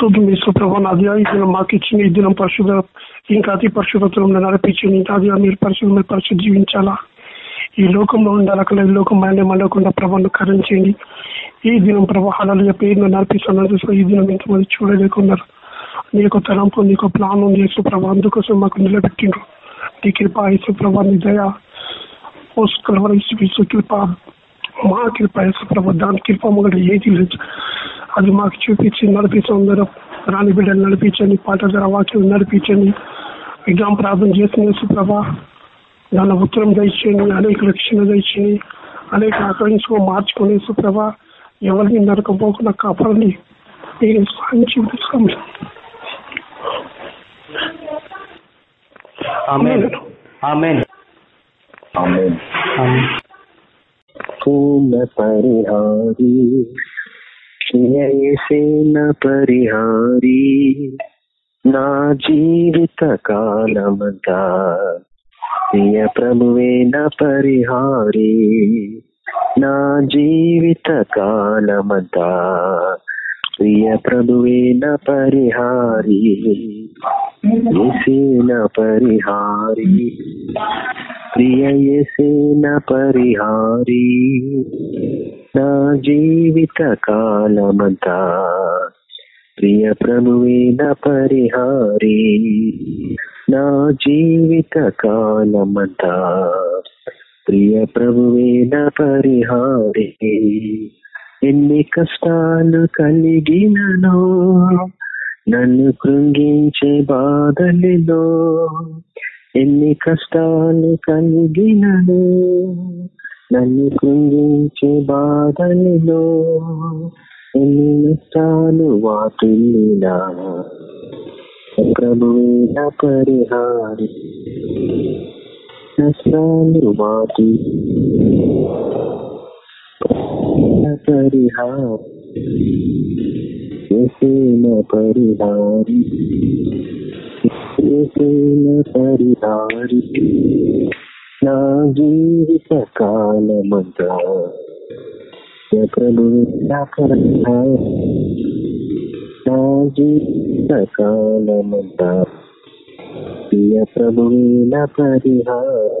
శుభం ఇసు ప్రభా నాది ఈ దినం మాకు ఇచ్చిన ఈ దినం పరిశుభ్ర ఇంకా అతి పరిశుభ్రతలో నడిపించింది ఇంకా అది మీరు పరిశుభ్ర మీరు పరిశుద్ధ జీవించాలా ఈ లోకంలో ఉండాలి ఈ లోకం మైండ్ మళ్ళకుండా ప్రభావం కరించండి ఈ దినం ప్రభావాలు పేరును నడిపిస్తున్నారు ఈ దినం ఎంతమంది చూడలేకున్నారు నీకు తలంపు నీకు ప్లాన్ ఉంది యేసు ప్రభా అందుకోసం మాకు నిలబెట్టిండ్రు నీ కృప యేసు ప్రభా నీ దయ కృప మా కృప యేసు ప్రభా దాని కృప మొదటి ఏది లేదు అది మాకు చూపించి నడిపించందరూ రాని బిడ్డలు నడిపించండి. పాట ధర వాక్యం నడిపించండి. విగ్రహం ప్రార్థన చేసిన ప్రభా. దాని ఉత్తరం దయచేయండి అనేక రక్షణ దయచేయండి. అనేక ఆకరించుకో మార్చుకుని యేసు ప్రభా. ఎవరిని నరకపోకుండా కాపాడండి. మీరు సాయం ఆమేన్. ఆమేన్. ఆమేన్ పరిహారీ. నా జీవిత కాలమంతా ప్రియ ప్రభువే నా పరిహారి. నా జీవిత కాలమంతా ప్రియ ప్రభువే నా పరిహారి. ఎసేన పరిహారి ప్రియయసేన పరిహారి నా జీవిత కాలమంతా ప్రియ ప్రభువేన పరిహారి నా జీవిత కాలమంతా ప్రియ ప్రభువేన పరిహారి. ఎన్ని కష్టాలు కలిగినను నన్ను కృంగించే బాధలిలో ఎన్ని కష్టాలు కలిగినను. నన్ను కృంగించే బాధలిలో ఎన్ని నష్టాలు వాటిల్లినా. ప్రభువేన పరిహారి నష్టాలు వాటి పరిహారి. చేసిన పరిహారి చేసిన పరిహారి నా జీవిత కాలమంతా ప్రభు నా జీవిత కాలమంతా ప్రియ ప్రభువేన పరిహారి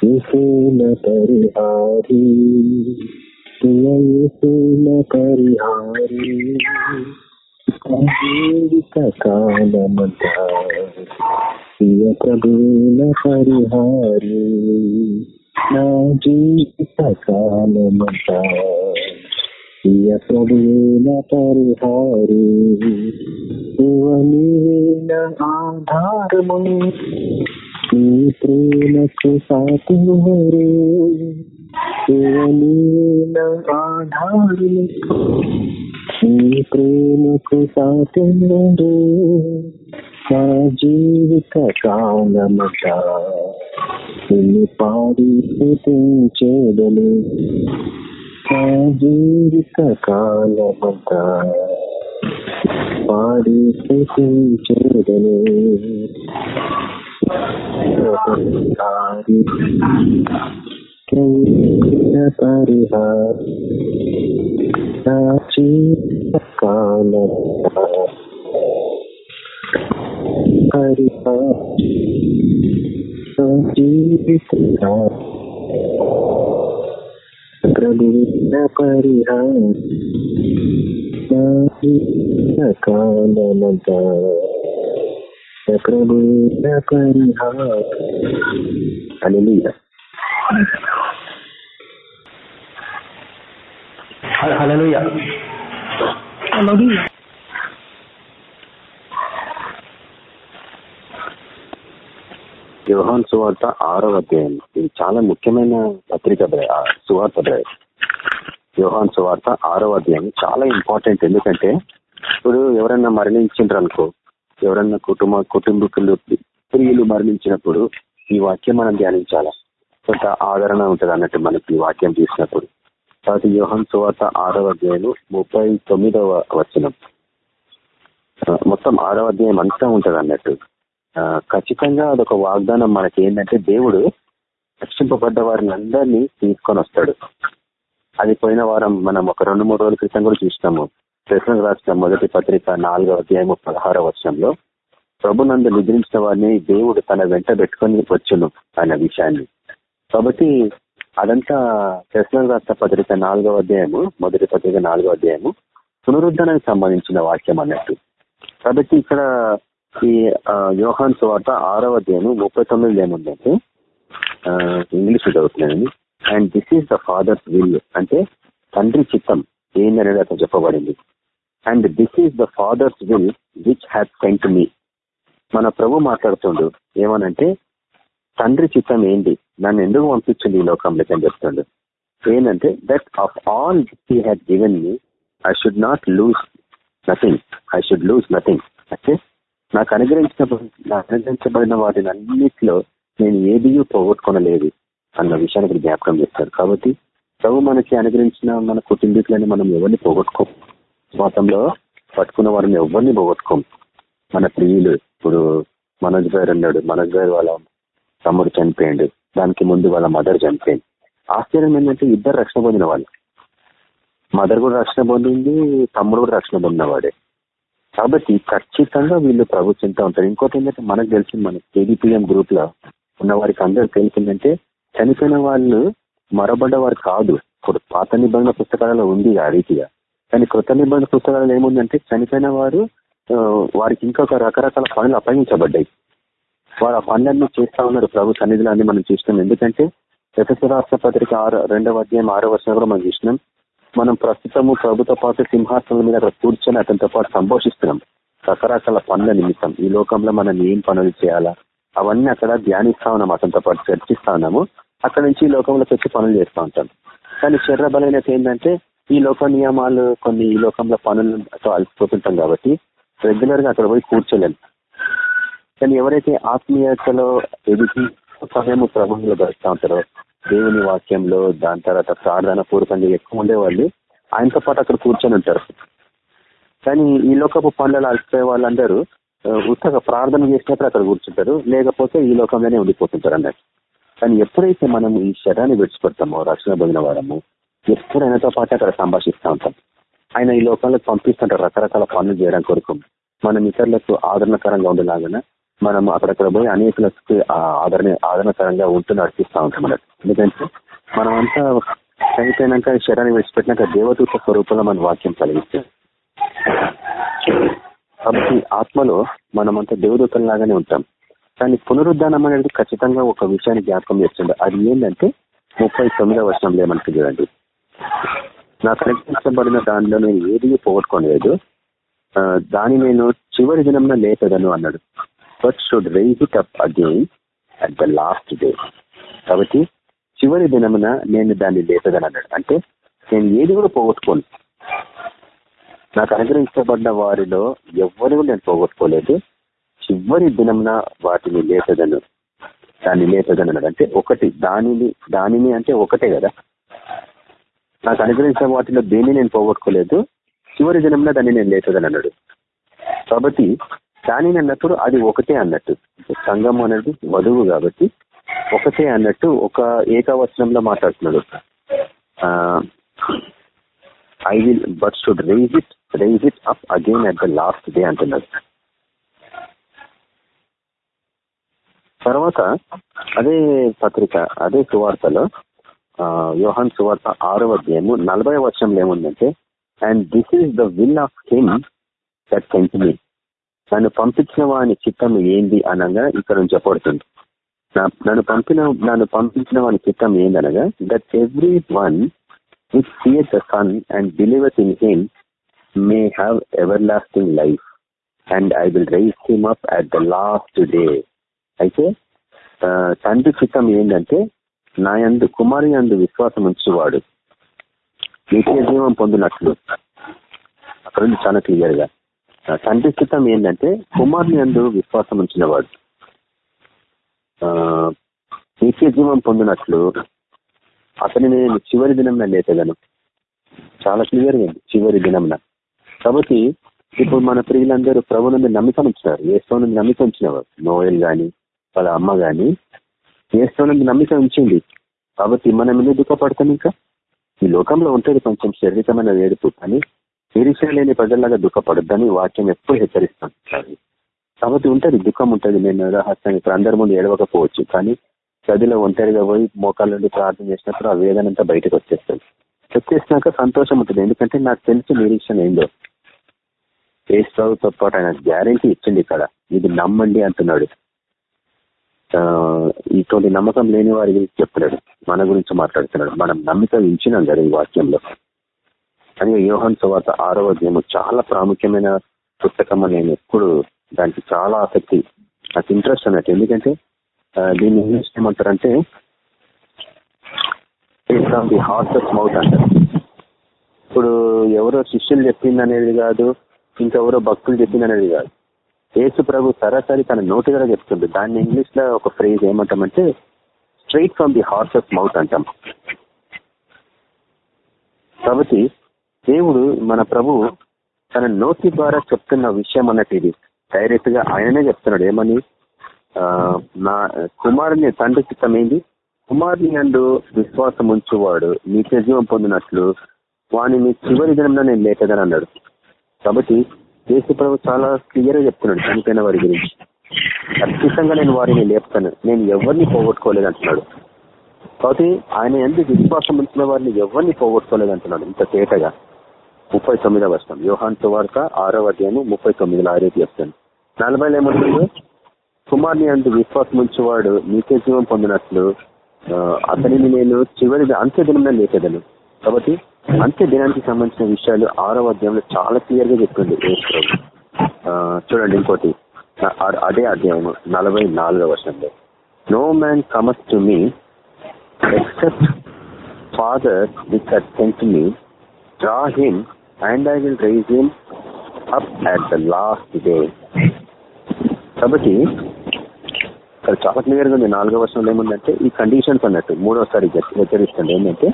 యేసున పరిహారి యేసున పరిహారి జీవిత కాలమంతా ప్రియ ప్రభువుల పరిహారి నా జీవిత కాలమంతా ప్రియ ప్రభువుల పరిహారి శివనివేన ఆధారము నీ ప్రేమకు సాతువరే శివనివేన ఆధారము నీ ప్రేమకు సాతువరే నా జీవిత కాలమట నిన్ను పాడి స్థుతించేదను నా జీవిత కాలమట పాడి స్థుతించేదను పరిహారి పరిహారి నా జీవిత కాలమట పరిహారి జీవిత ప్రభుత్వ పరిహారి కాలమంత యోహాన్ సువార్త ఆరవ అధ్యాయం. ఇది చాలా ముఖ్యమైన పత్రిక సువార్త బ్రదర్ యోహాన్ సువార్త ఆరో అధ్యాయం చాలా ఇంపార్టెంట్ ఎందుకంటే ఇప్పుడు ఎవరైనా మరణించిండ్రు అనుకో ఎవరన్నా కుటుంబ కుటుంబీకులు స్త్రీలు మరణించినప్పుడు ఈ వాక్యం మనం ధ్యానించాలా? కొంత ఆదరణ ఉంటుంది అన్నట్టు మనకి ఈ వాక్యం చూసినప్పుడు తర్వాత వ్యూహం సువార్త ఆరవ అధ్యాయం ముప్పై తొమ్మిదవ వచనం. మొత్తం ఆరవ అధ్యాయం అంతా ఉంటుంది అన్నట్టు. ఖచ్చితంగా అదొక వాగ్దానం మనకి ఏంటంటే దేవుడు రక్షింపబడ్డ వారిని అందరినీ తీసుకొని వస్తాడు. అది పోయిన వారం మనం ఒక రెండు మూడు రోజుల క్రితం కూడా చూసినాము. ప్రశ్న రాసిన మొదటి పత్రిక నాలుగవ అధ్యాయము పదహారవ వర్షంలో ప్రభునందు నిద్రించిన వారిని దేవుడు తన వెంట పెట్టుకొని వచ్చును అన్న విషయాన్ని. కాబట్టి అదంతా ప్రశ్న రాష్ట్ర పత్రిక నాలుగవ అధ్యాయము మొదటి పత్రిక నాలుగవ అధ్యాయము పునరుద్ధరణకు సంబంధించిన వాక్యం అన్నట్టు. కాబట్టి ఇక్కడ ఈ యోహాన్ సువార్త ఆరవ అధ్యాయము ముప్పై తొమ్మిది ఏముందంటే ఇంగ్లీష్ చదువుతున్నాను and this is the father's will అంటే తండ్రి చిత్తం ఏందనేది అతను చెప్పబడింది? And this is the father's will which has sent me మన ప్రభు మాట్లాడుతుండు ఏమనంటే తండ్రి చిత్తం ఏంటి నన్ను ఎందుకు పంపించింది ఈ లోకంలోకి అని చెప్తుండు. ఏంటంటే that of all he had given me I should not lose nothing I should lose nothing అంటే నాకు అనుగ్రహించిన నాకు అనుగ్రహించబడిన వాటిని అన్నిటిలో నేను ఏది పోగొట్టుకోనలేదు అన్న విషయానికి జ్ఞాపకం చేస్తారు. కాబట్టి ప్రభు మనకి అనుగ్రహించిన మన కుటుంబీకులని మనం ఎవరిని పోగొట్టుకో మతంలో పట్టుకున్న వారిని ఎవరిని పోగొట్టుకోం మన ప్రియులు ఇప్పుడు మనోజ్ గారు అన్నాడు మనోజ్ గారు వాళ్ళ తమ్ముడు చనిపోయిండు దానికి ముందు వాళ్ళ మదర్ చనిపోయింది. ఆశ్చర్యం ఏంటంటే ఇద్దరు రక్షణ పొందిన వాళ్ళు. మదర్ కూడా రక్షణ పొందింది తమ్ముడు కూడా రక్షణ పొందినవాడే. కాబట్టి ఖచ్చితంగా వీళ్ళు ప్రభు చింత ఉంటారు. ఇంకోటి ఏంటంటే మనకు తెలిసింది మన కేడిపిఎం గ్రూప్లో ఉన్న వారికి అందరూ తెలిసిందంటే చనిపోయిన వాళ్ళు మరబడ్డ వారు కాదు. ఇప్పుడు పాత నిబంధన పుస్తకాలలో ఉంది ఆ రీతిగా. కానీ కృత నిబంధన పుస్తకాలలో ఏముందంటే చనిపోయిన వారు వారికి ఇంకొక రకరకాల పనులు అప్పగించబడ్డాయి. వారు ఆ పనులన్నీ చేస్తా ఉన్నారు ప్రభు సన్నిధిలో మనం చూసినాం ఎందుకంటే ఎఫ్ఎస్ రాష్ట్ర పత్రిక ఆరు రెండవ అధ్యాయం ఆరో వర్షం కూడా మనం చూసినాం మనం ప్రస్తుతము ప్రభుతో పాటు సింహాసనం మీద అక్కడ కూర్చొని అతనితో పాటు సంభోషిస్తున్నాం. రకరకాల పనుల నిమిత్తం ఈ లోకంలో మనం ఏం పనులు చేయాలా? అవన్నీ అక్కడ ధ్యానిస్తా ఉన్నాం అతనితో పాటు చర్చిస్తా ఉన్నాము. అక్కడ నుంచి ఈ లోకంలోకి వచ్చి పనులు చేస్తూ ఉంటాం. కానీ శరీర బలమైనది ఏంటంటే ఈ లోక నియమాలు కొన్ని ఈ లోకంలో పనులతో అలసిపోతుంటాం కాబట్టి రెగ్యులర్గా అక్కడ పోయి కూర్చోలేం. కానీ ఎవరైతే ఆత్మీయతలో ఎదిగి సమయము ప్రభుత్వంలో గడుస్తూ ఉంటారో దేవుని వాక్యంలో దాని తర్వాత ప్రార్థన పూర్వకంగా ఎక్కువ ఉండేవాళ్ళు ఆయనతో పాటు అక్కడ కూర్చొని ఉంటారు. కానీ ఈ లోకపు పనులలో అలసిపోయే వాళ్ళందరూ ఆ, ఉత్తగా ప్రార్థన చేసినప్పుడు అక్కడ కూర్చుంటారు లేకపోతే ఈ లోకంలోనే ఉండిపోతుంటారు అన్నట్టు. కానీ ఎప్పుడైతే మనం ఈ శరాన్ని విడిచిపెడతామో రక్షణ పొందిన వారము ఎప్పుడు ఆయనతో పాటు అక్కడ సంభాషిస్తూ ఉంటాం ఆయన ఈ లోకంలో పంపిస్తుంటారు రకరకాల పనులు చేయడం కొరకు మనం ఇతరులకు ఆదరణకరంగా ఉండేలాగా మనం అక్కడక్కడ పోయి అనేకులకు ఆదరణ ఆదరణకరంగా ఉంటూ నడిపిస్తూ ఉంటాం అన్నట్టు. ఎందుకంటే మనమంతా చనిపోయినాక శరీరాన్ని విడిచిపెట్టినాక దేవదూత స్వరూపంలో మన వాక్యం కలిగిస్తాం కాబట్టి ఆత్మలో మనమంతా దేవదూతలాగానే ఉంటాం. కానీ పునరుద్ధానం అనేది ఖచ్చితంగా ఒక విషయాన్ని జ్ఞాపకం చేస్తుంది. అది ఏంటంటే ముప్పై తొమ్మిదవ వర్షంలో ఏమంటుంది చూడండి. నాకు అనుగ్రహించబడిన దానిలో నేను ఏది పోగొట్టుకోలేదు. దాని నేను చివరి దినంలో లేపదను అన్నాడు. But should raise it up again at the last day కాబట్టి చివరి దినమున నేను దాన్ని లేపదని అన్నాడు. అంటే నేను ఏది కూడా పోగొట్టుకోను. నాకు అనుగ్రహించబడిన వారిలో ఎవరు కూడా నేను పోగొట్టుకోలేదు. చివరి దినమున వాటిని లేపదను దాన్ని లేపదని అన్నాడు. అంటే ఒకటి దానిని దానిని అంటే ఒకటే కదా. నాకు అనుగ్రహించిన వాటిలో దేన్ని నేను పోగొట్టుకోలేదు? చివరి జనంలో దాన్ని నేను లేచదని అన్నాడు. కాబట్టి దానిని అన్నప్పుడు అది ఒకటే అన్నట్టు. సంఘం అనేది వధువు కాబట్టి ఒకటే అన్నట్టు ఒక ఏకవచనంలో మాట్లాడుతున్నాడు. I will but should raise it raise it up again at the last day అంటున్నాడు. తర్వాత అదే పత్రిక అదే సువార్తలో యోహాన్ సువార్త ఆరవ అధ్యాయము నలభై వర్షంలో ఏముందంటే and this is the will of him that sent me నన్ను పంపించిన వాని చిత్తం ఏంది అనగా ఇక్కడ నుంచి చెప్పబడుతుంది. నన్ను పంపిన నన్ను పంపించిన వాని చిత్తం ఏందనగా that every one which seeth the son and believer in him may have everlasting life and I will raise him up at the last day అయితే తండ్రి చిత్తం ఏంటంటే నా యందు కుమారి అందు విశ్వాసం ఉంచువాడు. నిత్య జీవం పొందినట్లు. అక్కడ చాలా క్లియర్గా తండ్రి స్థితం ఏంటంటే కుమారుని అందు విశ్వాసం ఉంచినవాడు. నిత్య జీవం పొందినట్లు. అతని నేను చివరి దినంన లేపేదను చాలా క్లియర్గా ఉంది చివరి దినంన. కాబట్టి ఇప్పుడు మన ప్రియులందరూ ప్రభు నుండి నమ్మిక ఉంచినారు ఏ స్థానం నమ్మిక ఉంచినవారు నోయల్ గాని వాళ్ళ అమ్మ గాని చేస్తానని నమ్మిక ఉంచింది. కాబట్టి మనం ఎందుకు దుఃఖపడతాం ఇంకా? ఈ లోకంలో ఉంటుంది కొంచెం శారీరకమైన వేడుపు కానీ నిరీక్షణ లేని ప్రజల్లాగా దుఃఖపడద్దని వాక్యం ఎప్పుడు హెచ్చరిస్తాం. కాబట్టి ఉంటుంది దుఃఖం ఉంటుంది. నేను రహస్యం ఇక్కడ అందరి ముందు ఏడవకపోవచ్చు కానీ గదిలో ఒంటరిగా పోయి మోకాళ్ళ నుండి ప్రార్థన చేసినప్పుడు ఆ వేదన అంతా బయటకు వచ్చేస్తుంది. వచ్చేసినాక సంతోషం ఉంటుంది. ఎందుకంటే నాకు తెలిసి నిరీక్షణ ఏందో. ఏ ప్రభుతో పాటు ఆయన గ్యారంటీ ఇచ్చింది ఇక్కడ. ఇది నమ్మండి అంటున్నాడు. ఇటువంటి నమ్మకం లేని వారి గురించి చెప్తున్నాడు. మన గురించి మాట్లాడుతున్నాడు. మనం నమ్మిక ఇచ్చినాం కదా ఈ వాక్యంలో. అని యోహన్ సువార్త ఆరో అధ్యాయము చాలా ప్రాముఖ్యమైన పుస్తకం నేను ఎప్పుడు దానికి చాలా ఆసక్తి. నాకు ఇంట్రెస్ట్ అన్నట్టు ఎందుకంటే దీన్ని ఇంగ్లీష్ ఏమంటారంటే ఫ్రమ్ ది ఆఫ్ మౌత్ అంటారు ఇప్పుడు ఎవరో శిష్యులు చెప్పింది అనేది కాదు ఇంకెవరో భక్తులు చెప్పింది అనేది కాదు. యేసు ప్రభు సరాసరి తన నోటి ద్వారా చెప్తుంది దాన్ని ఇంగ్లీష్లో ఒక ఫ్రేజ్ ఏమంటామంటే straight from the horse's mouth అంటాం. కాబట్టి దేవుడు మన ప్రభు తన నోటి ద్వారా చెప్తున్న విషయం అన్నట్టు ఇది. డైరెక్ట్గా ఆయననే చెప్తున్నాడు. ఏమని? నా కుమారుని తండ్రి చిత్తమైంది కుమారుని అందు విశ్వాసం ఉంచువాడు నిత్య జీవం పొందినట్లు వాణిని చివరి దినంలో నేను లేకదని అన్నాడు కాబట్టి యేసు ప్రభు చాలా క్లియర్గా చెప్తున్నాడు చనిపోయిన వారి గురించి. ఖచ్చితంగా నేను వారిని లేపుతాను. నేను ఎవరిని పోగొట్టుకోలేదు అంటున్నాడు కాబట్టి ఆయన ఎందుకు విశ్వాసం ఉంచిన వారిని ఎవరిని పోగొట్టుకోలేదు అంటున్నాడు ఇంత తేటగా. ముప్పై తొమ్మిదవ వర్షం యోహాన్ సువార్త ఆరో అధ్యాయము ముప్పై తొమ్మిదిలో ఆ చెప్తాను. నలభై ఏమంటుంది? కుమార్ని అందు విశ్వాసం ఉంచేవాడు నీకే జీవం పొందినట్లు అతనిని నేను చివరి అంత్య దినంలో కాబట్టి అంత్య దినానికి సంబంధించిన విషయాలు ఆరవ అధ్యాయంలో చాలా క్లియర్గా చెప్తుంది చూడండి ఇంకోటి. అదే అధ్యాయం నలభై నాలుగవ వర్షంలో no man comes to me except father with sent me draw him and I will raise him up at the last day కాబట్టి ఇక్కడ చాలా క్లియర్గా ఉంది. నాలుగో వర్షంలో ఏముందంటే ఈ కండిషన్స్ అన్నట్టు మూడోసారి హెచ్చరిస్తుంది ఏంటంటే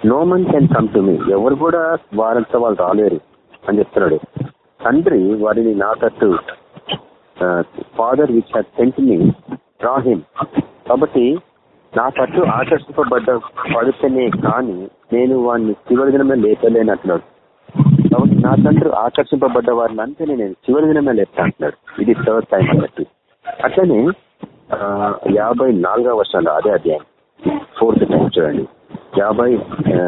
no Mann can come to me ఎవరు కూడా వారంతా వాళ్ళు రాలేరు అని చెప్తున్నాడు. తండ్రి వారిని నా తట్టు father which had sent me రాహిమ్ కాబట్టి నా తట్టు ఆకర్షింపబడ్డ పడితేనే కానీ నేను వాడిని చివరి దినమే లేపలేను అంటున్నాడు కాబట్టి నా తండ్రి ఆకర్షింపబడ్డ వారిని అంతే నేను చివరి దినమే లేపుతా అంటున్నాడు. ఇది థర్డ్ టైం కాబట్టి అట్లనే యాభై నాలుగవ వర్షాలు అదే అధ్యాయం. ఫోర్త్ టైం చూడండి. యాభై ఆ,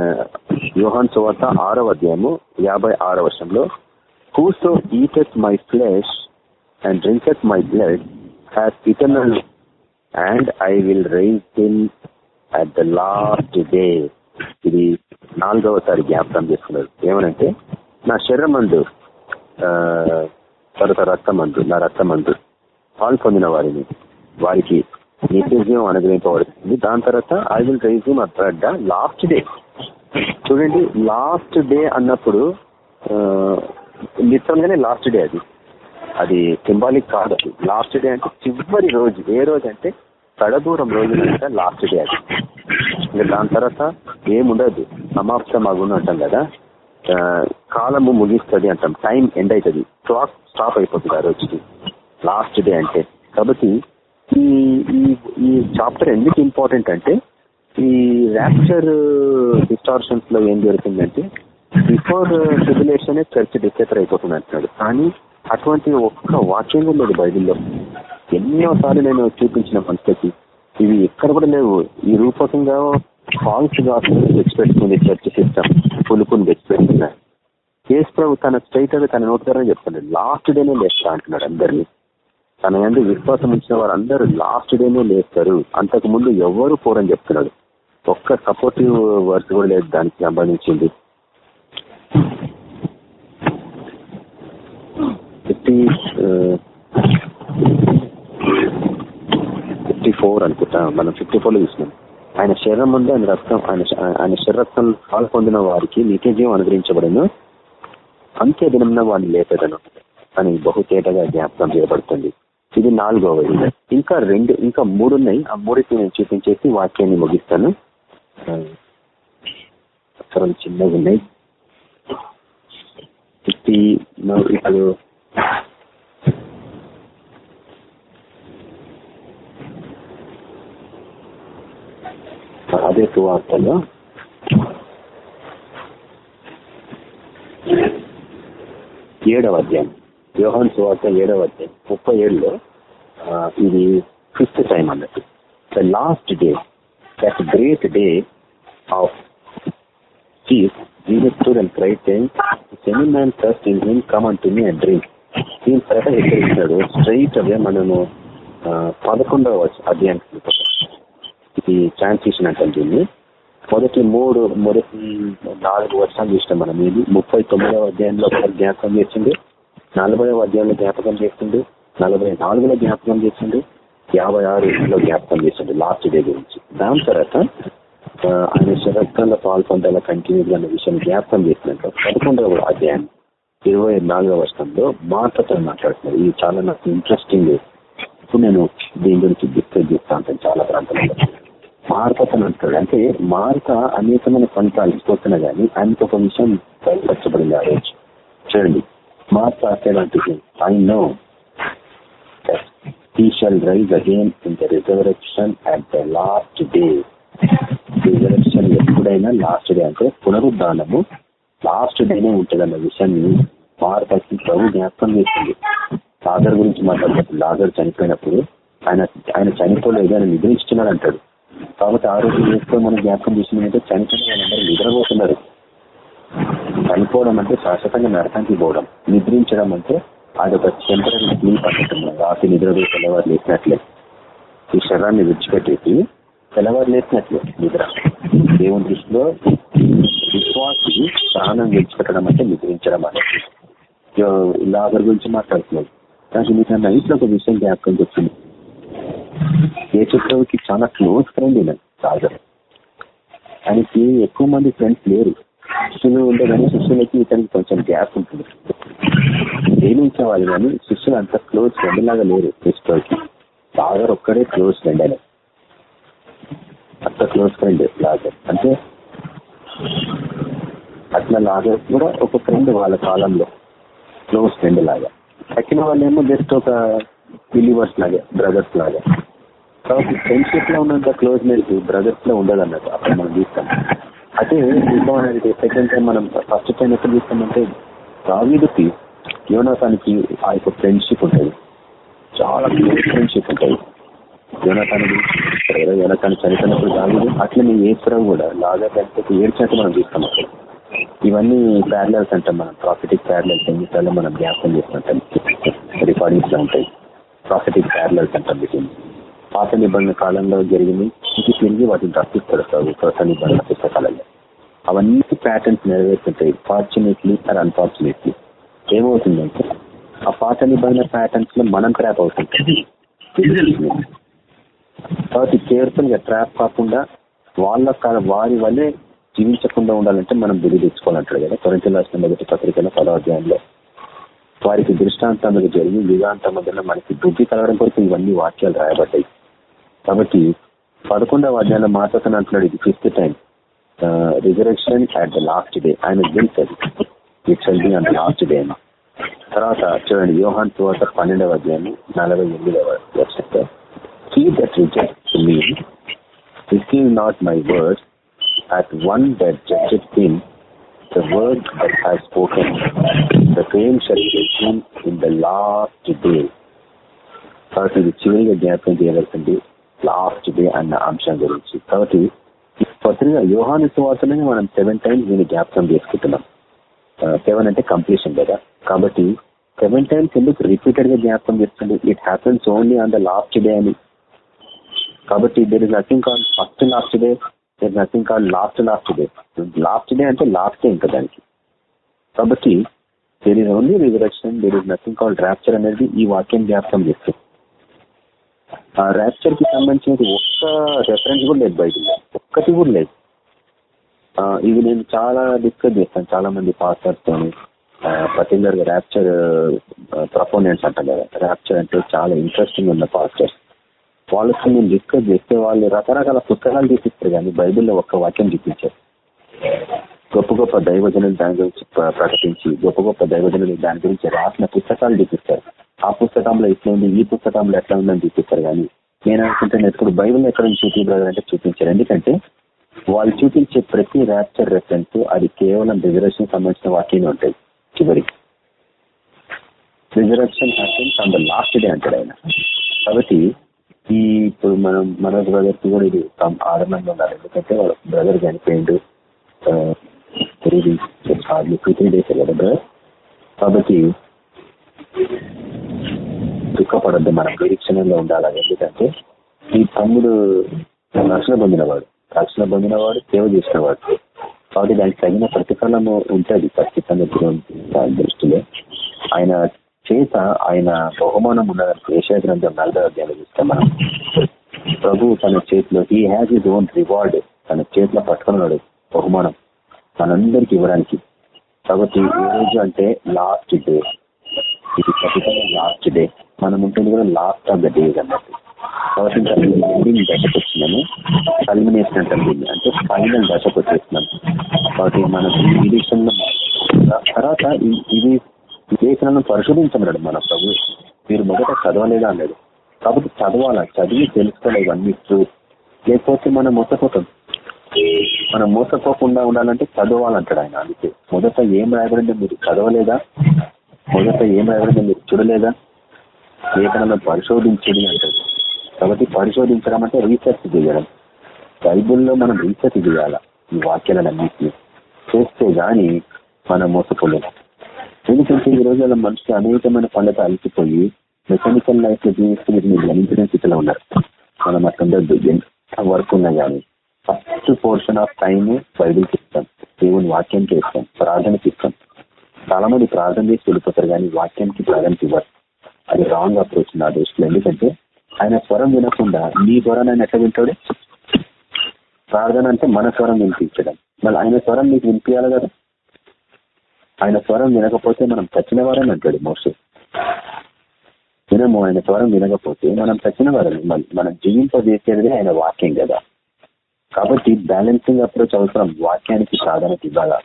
యోహాన్ సువార్త ఆరవ అధ్యాయము యాభై ఆరవ వర్షంలో whoso eateth my flesh and drinketh my blood has eternal and I will raise him at the last day ఇది నాలుగవసారి జ్ఞాపకం చేసుకున్నారు. ఏమనంటే నా శరీరమందు అందు తర్వాత రక్తమందు నా రక్తమందు పాలు పొందిన వారిని వారికి నిత్యజీవం అనుగ్రహింపబడుతుంది దాని తర్వాత I will raise him last day చూడండి లాస్ట్ డే అన్నప్పుడు నిత్యంగానే లాస్ట్ డే అది. అది సింబాలిక్ కాదు లాస్ట్ డే అంటే చివరి రోజు. ఏ రోజు అంటే కడదూరం రోజు లాస్ట్ డే అది. ఇంకా దాని తర్వాత ఏముండదు. సమాప్తం అగును అంటాం కదా. కాలము ముగిస్తుంది అంటాం. టైం ఎండ్ అవుతుంది క్లాక్ స్టాప్ అయిపోతుంది ఆ రోజుకి. లాస్ట్ డే అంటే. కాబట్టి ఈ ఈ ఈ చాప్టర్ ఎందుకు ఇంపార్టెంట్ అంటే ఈ ర్యాప్చర్ డిస్టార్షన్స్లో ఏం జరుగుతుందంటే బిఫోర్ ట్రిబులేషన్ చర్చ్ డిక్లేటర్ అయిపోతుంది అంటున్నాడు. కానీ అటువంటి ఒక్క వాక్యం కూడా లేదు బైబిల్లో. ఎన్నోసార్లు నేను చూపించిన మనసుకి ఇవి ఎక్కడ కూడా లేవు. ఈ రూపకంగా ఫాల్స్ గాస్పుల్ తెచ్చిపెట్టుకుంది చర్చ్ సిస్టమ్ పులుపుని తెచ్చిపెట్టుకున్నారు కేసు ప్రభు తన స్ట్రైట్ తన నోటి ద్వారా చెప్తున్నాడు. లాస్ట్ డేనే లేస్తా అంటున్నాడు అందరినీ. తన ఎందు విశ్వాసం ఇచ్చిన వారు అందరూ లాస్ట్ డేనే లేస్తారు. అంతకు ముందు ఎవరు పోరని చెప్తున్నాడు. ఒక్క సపోర్టివ్ వర్డ్స్ కూడా లేదు దానికి సంబంధించింది. ఫిఫ్టీ ఫిఫ్టీ ఫోర్ అనుకుంటా. మనం ఫిఫ్టీ ఫోర్లో చూసినాం. ఆయన శరీరం ముందు ఆయన రక్తం ఆయన ఆయన శరీరక్తం పాలు పొందిన వారికి నిత్య జీవం అనుగ్రహించబడను. అంత్య దినంలో వాడిని లేపేదను. అని బహుతేటగా జ్ఞాపకం చేయబడుతుంది. ఇది నాలుగవది. ఇంకా రెండు ఇంకా మూడు ఉన్నాయి ఆ మూడికి నేను చూపించేసి వాక్యాన్ని ముగిస్తాను. అక్షరం చిన్నగా ఉన్నాయి. ఇప్పుడు అదే సువార్తలో. ఏడవ అధ్యాయం. యోహాన్ సువార్త ఏడవ అధ్యాయం. ముప్పై ఏడులో ఇది ఫిఫ్త్ టైం అన్నట్టు. The last day that great day of chief Jesus stood and cried time semi man thirst in him come and to me and drink దీని తర్వాత హెచ్చరించాడు స్ట్రైట్ అవే మనము పదకొండవ అధ్యాయం ఇది ట్రాన్స్లేషన్ అంటే దీన్ని. మొదటి మూడు మొదటి నాలుగు వర్షాలు చూసినాం మనం. ఇది ముప్పై తొమ్మిదవ అధ్యాయంలో జ్ఞాపకం చేసిండు నలభైవ అధ్యాయంలో జ్ఞాపకం చేసిండు నలభై నాలుగులో జ్ఞాపకం చేసిండు యాభై ఆరులో జ్ఞాపకం చేసిండు లాస్ట్ డే గురించి. దాని తర్వాత ఆయన శరత్కంలో పాల్పొందాల కంటిన్యూ అన్న విషయం జ్ఞాపకం చేసినాక పదకొండవ అధ్యాయం ఇరవై నాలుగవ వర్షంలో మాటతో మాట్లాడుతున్నారు. ఇది చాలా నాకు ఇంట్రెస్టింగ్ ఇప్పుడు నేను దీని గురించి డిస్కస్ చేస్తాను చాలా ప్రాంతాలలో మార్పతను అంటాడు అంటే మార్త అనేకమైన ఫలితాలు ఇస్తున్నా కానీ ఆయనకు ఒక విషయం బయటపరచబడింది ఆ రోజు. చూడండి మార్త అంటే I know he shall rise again in the resurrection at the last day resurrection ఎప్పుడైనా లాస్ట్ డే అంటే పునరుద్ధానము. లాస్ట్ డేనే ఉంటుంది అన్న విషయాన్ని మార్పకి ప్రభు జ్ఞాపకం చేస్తుంది లాగర్ గురించి మాట్లాడినప్పుడు లాగర్ చనిపోయినప్పుడు ఆయన ఆయన చనిపోలేదు ఆయన నిద్రించుతున్నాడు అంటాడు. కాబట్టి ఆ రోజు చేసుకొని మనం జ్ఞాపకం చేసిందంటే చనిపోయిన వాళ్ళందరూ నిద్రపోతున్నారు. చనిపోవడం అంటే శాశ్వతంగా నరకానికి పోవడం. నిద్రించడం అంటే అదొక టెంపరీ స్లీప్ అన్నట్టు రాత్రి నిద్రపోయి తెల్లవారు లేచినట్లే. ఈ శరీరాన్ని విడిచిపెట్టేసి తెల్లవారు లేచినట్లే నిద్ర. దేవుని దృష్టిలో విశ్వాసి ప్రాణం విడిచిపెట్టడం అంటే నిద్రించడం అనేది. లాగర్ గురించి మాట్లాడుతున్నాడు కానీ మీకు నైట్లో ఒక విషయం జ్ఞాపకం చెప్తుంది యేసుప్రభుకి చాలా క్లోజ్ ఫ్రెండ్ నేను సాగర్ ఆయనకి ఎక్కువ మంది ఫ్రెండ్స్ లేరు. శిష్యులు ఉండే కానీ శిష్యులకి ఇతనికి కొంచెం గ్యాప్ ఉంటుంది. ప్రేమించేవాళ్ళు కానీ శిష్యులు అంత క్లోజ్ ఫ్రెండ్ లాగా లేరు క్రిస్టోకి బాగా ఒక్కడే క్లోజ్ ఫ్రెండ్ ఆయన. అంత క్లోజ్ ఫ్రెండ్ లాగర్ అంటే అట్లా లాగర్ కూడా ఒక ఫ్రెండ్ వాళ్ళ కాలంలో క్లోజ్ ఫ్రెండ్ లాగా. తక్కిన వాళ్ళు ఏమో జస్ట్ ఒక బిలీవర్స్ లాగా బ్రదర్స్ లాగా. కాబట్టి ఫ్రెండ్షిప్లో ఉన్నంత క్లోజ్నెస్ బ్రదర్స్లో ఉండదు అన్నట్టు అక్కడ మనం చూస్తాం. అదే ఇంకో సెకండ్ టైం మనం ఫస్ట్ టైం ఎక్కడ చూస్తామంటే దావీదుకి యోనాథానికి ఆ యొక్క ఫ్రెండ్షిప్ ఉంటుంది. చాలా క్లోజ్ ఫ్రెండ్షిప్ ఉంటుంది. యోనాథానికి యోనాథాన్ని చనిపోయినప్పుడు దావీదు అట్లనే మేము ఏసురావు కూడా లాగా లేకపోతే ఏడ్చినట్టు మనం చూస్తాం అక్కడ. ఇవన్నీ ప్యారలల్స్ అంటాం మనం ప్రాఫిటిక్ ప్యారలల్స్ ఎన్నిసార్లు మనం జ్ఞాపకం చేస్తుంటాం రికార్డింగ్స్లో ఉంటాయి. ప్రాఫిటిక్ ప్యారలల్స్ అంటాం వీటిని. పాత నిబంధన కాలంలో జరిగింది ఇంటికి తిరిగి వాటిని రప్పిస్తాడు ప్రభు కొత్త నిబంధన పుస్తకాలలో. అవన్నీ ప్యాటర్న్స్ నెరవేరుతుంటాయి ఫార్చునేట్లీ ఆర్ అన్ఫార్చునేట్లీ ఏమవుతుందంటే ఆ పాత నిబంధన ప్యాటర్న్స్లో మనం ట్రాప్ అవుతుంటాం. కాబట్టి కేర్ఫుల్గా ట్రాప్ కాకుండా వాళ్ళ వారి వల్లే జీవించకుండా ఉండాలంటే మనం బుద్ధి తెచ్చుకోవాలంటాడు కదా. కొరింత రాసిన మొదటి పత్రికలో పదవాధ్యాయంలో వారికి దృష్టాంతములు జరిగి యుగాంతం మధ్యలో మనకి బుద్ధి కలగడం కొరకు ఇవన్నీ వాక్యాలు రాయబడ్డాయి. కాబట్టి పదకొండవ అధ్యాయంలో మాట్లాడుతున్న అంటున్నాడు ఇది fifth time resurrection at the last day ఆయన తెలుసు it's be and last day అని తర్వాత చూడండి యోహాన్ తర్వాత పన్నెండవ అధ్యాయం నలభై ఎనిమిదవ వర్షంతో see that reject me receive not my word at one that judged thing the word that has spoken the same shall be seen in the కాబట్టి ఇది చివరిగా జ్ఞాపకం చేయవలసింది లాస్ట్ డే అన్న అంశం గురించి. కాబట్టి పత్రిక యోహాను సువాసనే మనం సెవెన్ టైమ్స్ దీన్ని జ్ఞాపకం చేసుకుంటున్నాం. సెవెన్ అంటే కంప్లీషన్ కదా. కాబట్టి సెవెన్ టైమ్స్ ఎందుకు రిపీటెడ్గా జ్ఞాపకం చేస్తుంది? It happens only on the last day అని. కాబట్టి there is nothing call first last day there nothing call last last day last day అంటే లాస్ట్ డే ఇంకా దానికి. కాబట్టి there is only resurrection there is nothing call rapture అనేది ఈ వాక్యం జ్ఞాపకం చేస్తుంది. ఆ ర్యాప్చర్కి సంబంధించినది ఒక్క రెఫరెన్స్ కూడా లేదు బైబిల్లో ఒక్కటి కూడా లేదు. ఇది నేను చాలా డిస్కస్ చేస్తాను. చాలా మంది పాస్టర్స్ తోని. పర్టికులర్గా ర్యాప్చర్ ప్రపోనెంట్స్ అంటారు కదా. ర్యాప్చర్ అంటే చాలా ఇంట్రెస్టింగ్ ఉన్న పాస్టర్స్ వాళ్ళతో నేను డిస్కస్ చేస్తే వాళ్ళు రకరకాల పుస్తకాలు చూపిస్తారు కానీ బైబిల్లో ఒక్క వాక్యం చూపించారు. గొప్ప గొప్ప దైవజనులు దాని గురించి ప్రకటించి గొప్ప గొప్ప దైవజనులు దాని గురించి రాసిన పుస్తకాలు చూపిస్తారు. ఆ పుస్తకంలో ఇట్లా ఉంది ఈ పుస్తకంలో ఎట్లా ఉందని చూపిస్తారు కానీ నేను అనుకుంటున్నా ఇప్పుడు బైబిల్ ఎక్కడ నుంచి చూపించారు అంటే చూపించారు. ఎందుకంటే వాళ్ళు చూపించే ప్రతి ర్యాప్చర్ రెఫరెన్స్ అది కేవలం రిజర్వేషన్ సంబంధించిన వాక్యమే ఉంటాయి చివరికి resurrection happens on the last day అంటాడు ఆయన. కాబట్టి ఈ ఇప్పుడు మనం మనోజ్ బ్రదర్కి కూడా ఇది ఆనందంగా ఉన్నారు ఎందుకంటే వాళ్ళ బ్రదర్ చనిపోయిండు. Three days two three days కదా బ్రదర్. కాబట్టి దుఃఖపడద్దు మనం నిరీక్షణలో ఉండాలి ఎందుకంటే ఈ తమ్ముడు రక్షణ పొందినవాడు. రక్షణ పొందినవాడు సేవ చేసినవాడు. కాబట్టి దానికి తగిన ప్రతిఫలము ఉంటుంది ఖచ్చితంగా దృష్టిలో. ఆయన చేత ఆయన బహుమానం ఉన్నదానికి ఏషియా గ్రంథం నలభై అధ్యాయులు చూస్తే మనం ప్రభు తన చేతిలో he has his own reward తన చేతిలో పట్టుకున్నాడు బహుమానం. మనందరికి ఇవ్వడానికి. కాబట్టి ఈ రోజు అంటే లాస్ట్ డే ఇది ఖచ్చితంగా లాస్ట్ డే మనం ఉంటుంది కూడా లాస్ట్ ఆఫ్ ద డేస్ అన్నట్టు. కాబట్టి ఇంకా ఎండింగ్ దశకు వచ్చినాము కల్మినేషన్ అంటాం అంటే ఫైనల్ దశకు వచ్చేస్తున్నాం కాబట్టి మనం ఈ నిరీక్షణలో తర్వాత ఇది వివేచనను పరిశోధించమన్నాడు మన ప్రభు మీరు మొదట చదవలేదా అన్నాడు కాబట్టి చదవాలా? చదివి తెలుసుకోవాలి ఇవన్నీ ట్రూత్ లేకపోతే మనం మోసపోతాం. మనం మోసపోకుండా ఉండాలంటే చదవాలంటాడు ఆయన అందుకే. మొదట ఏం రాయబడిందో మీరు చదవలేదా? మొదట ఏం రాయబడిందో మీరు చూడలేదా? లేఖనంలో పరిశోధించడం అంటాడు కాబట్టి పరిశోధించడం అంటే రీసెర్చ్ చేయడం. బైబుల్లో మనం రీసెర్చ్ చేయాలా ఈ వాక్యాలన్నింటినీ. చేస్తే గాని మనం మోసపోలేము ఎందుకంటే ఈ రోజుల్లో మనుషులు అనేకమైన పనులతో అలసిపోయి మెకానికల్ లైఫ్లో జీవిస్తూ మీరు గణించిన స్థితిలో ఉన్నారు. మనం అట్లా ఎంత వర్క్ ఉన్నా కానీ ఫస్ట్ పోర్షన్ ఆఫ్ టైమ్ బైబిల్కి ఇస్తాం. దేవుని వాక్యం ఇస్తాం. ప్రార్థనకి ఇస్తాం. చాలా మంది ప్రార్థన చేసి వెళ్ళిపోతారు కానీ వాక్యానికి ప్రాధాన్యత ఇవ్వరు. అది రాంగ్ అప్రోచ్ నా దృష్టిలో. ఎందుకంటే ఆయన స్వరం వినకుండా నీ స్వరం ఆయన ఎట్లా వింటాడు? ప్రార్థన అంటే మన స్వరం వినిపించడం. మళ్ళీ ఆయన స్వరం నీకు వినిపించాలి కదా? ఆయన స్వరం వినకపోతే మనం చచ్చిన వారని అంటాడు మోసే వినము ఆయన స్వరం వినకపోతే మనం చచ్చిన వారని మనం జీవింపజేసేది ఆయన వాక్యం కదా. కాబట్టి బ్యాలెన్సింగ్ అప్రోచ్ అవసరం. వాక్యానికి ప్రాధాన్యత ఇవ్వాలా?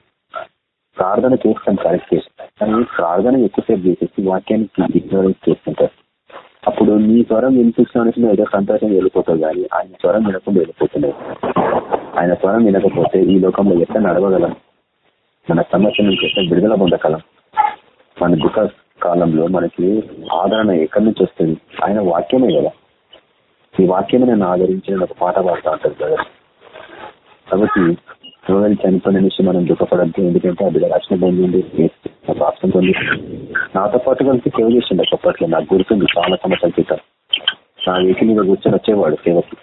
ప్రార్థన చేస్తాం కరెక్ట్ కానీ ప్రార్థన ఎక్కువసేపు చేసేసి వాక్యానికి ఇగ్నోరెన్స్ చేస్తుంటారు. అప్పుడు నీ స్వరం వినిపించడానికి ఏదో సంతోషం వెళ్ళిపోతావు కానీ ఆయన స్వరం వినకుండా వెళ్ళిపోతున్నాయి ఆయన స్వరం వినకపోతే ఈ లోకంలో ఎట్లా నడవగలం? మన సమస్య నుంచి ఎట్లా విడుదల పొందగలం? మన దుఃఖ కాలంలో మనకి ఆదరణ ఎక్కడి నుంచి వస్తుంది? ఆయన వాక్యమే కదా. ఈ వాక్యమే నన్ను ఆదరించిన ఒక పాట పాడుతూ ఉంటారు కదా. కాబట్టి రోగాలు చనిపోయిన విషయం మనం దుఃఖపడద్దు. ఎందుకంటే ఆ రక్షణ పొందింది. రాష్ట్రం పొంది నాతో పాటు కలిసి సేవ చేసిండే అప్పట్లో. నాకు గుర్తుంది. చాలా సంవత్సరాల క్రితం. నా వీటి మీద కూర్చొని వచ్చేవాడు సేవకి.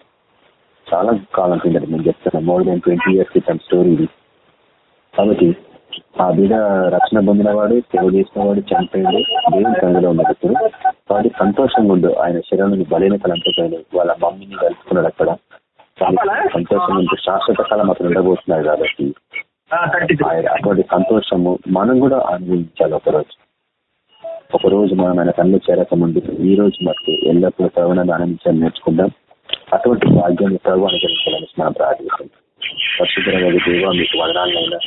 చాలా కాలం కింద నేను చెప్తాను మోర్ దాన్ ట్వంటీ ఇయర్స్ క్రితం స్టోరీ ఇది. కాబట్టి ఆ బిడ్డ రక్షణ పొందినవాడు సేవ చేసినవాడు చనిపోయాడు. దేవుని తండ్రిలో ఉన్నాడు ఇప్పుడు. వాడి సంతోషంగా ఉండు. ఆయన శరీరానికి బలహీనతలు అంటుపోయినాయి వాళ్ళ మమ్మీని కలుసుకున్నాడు అక్కడ. సంతోషం ఉంటే శాశ్వత కాలం అతను ఉండబోతున్నాడు కాబట్టి. అటువంటి సంతోషము మనం కూడా అనుభవించాలి ఒకరోజు. ఒకరోజు మనం ఆయన కళ్ళు చేరక ముందు ఈ రోజు మటుకు ఎల్లప్పుడూ సర్వనాన్ని ఆనందించాలని నేర్చుకుందాం. అటువంటి భాగ్యాన్ని ప్రభు అనుగ్రహించాలని మనం ప్రార్థిస్తాం దేవ మీకు వదనాలైనా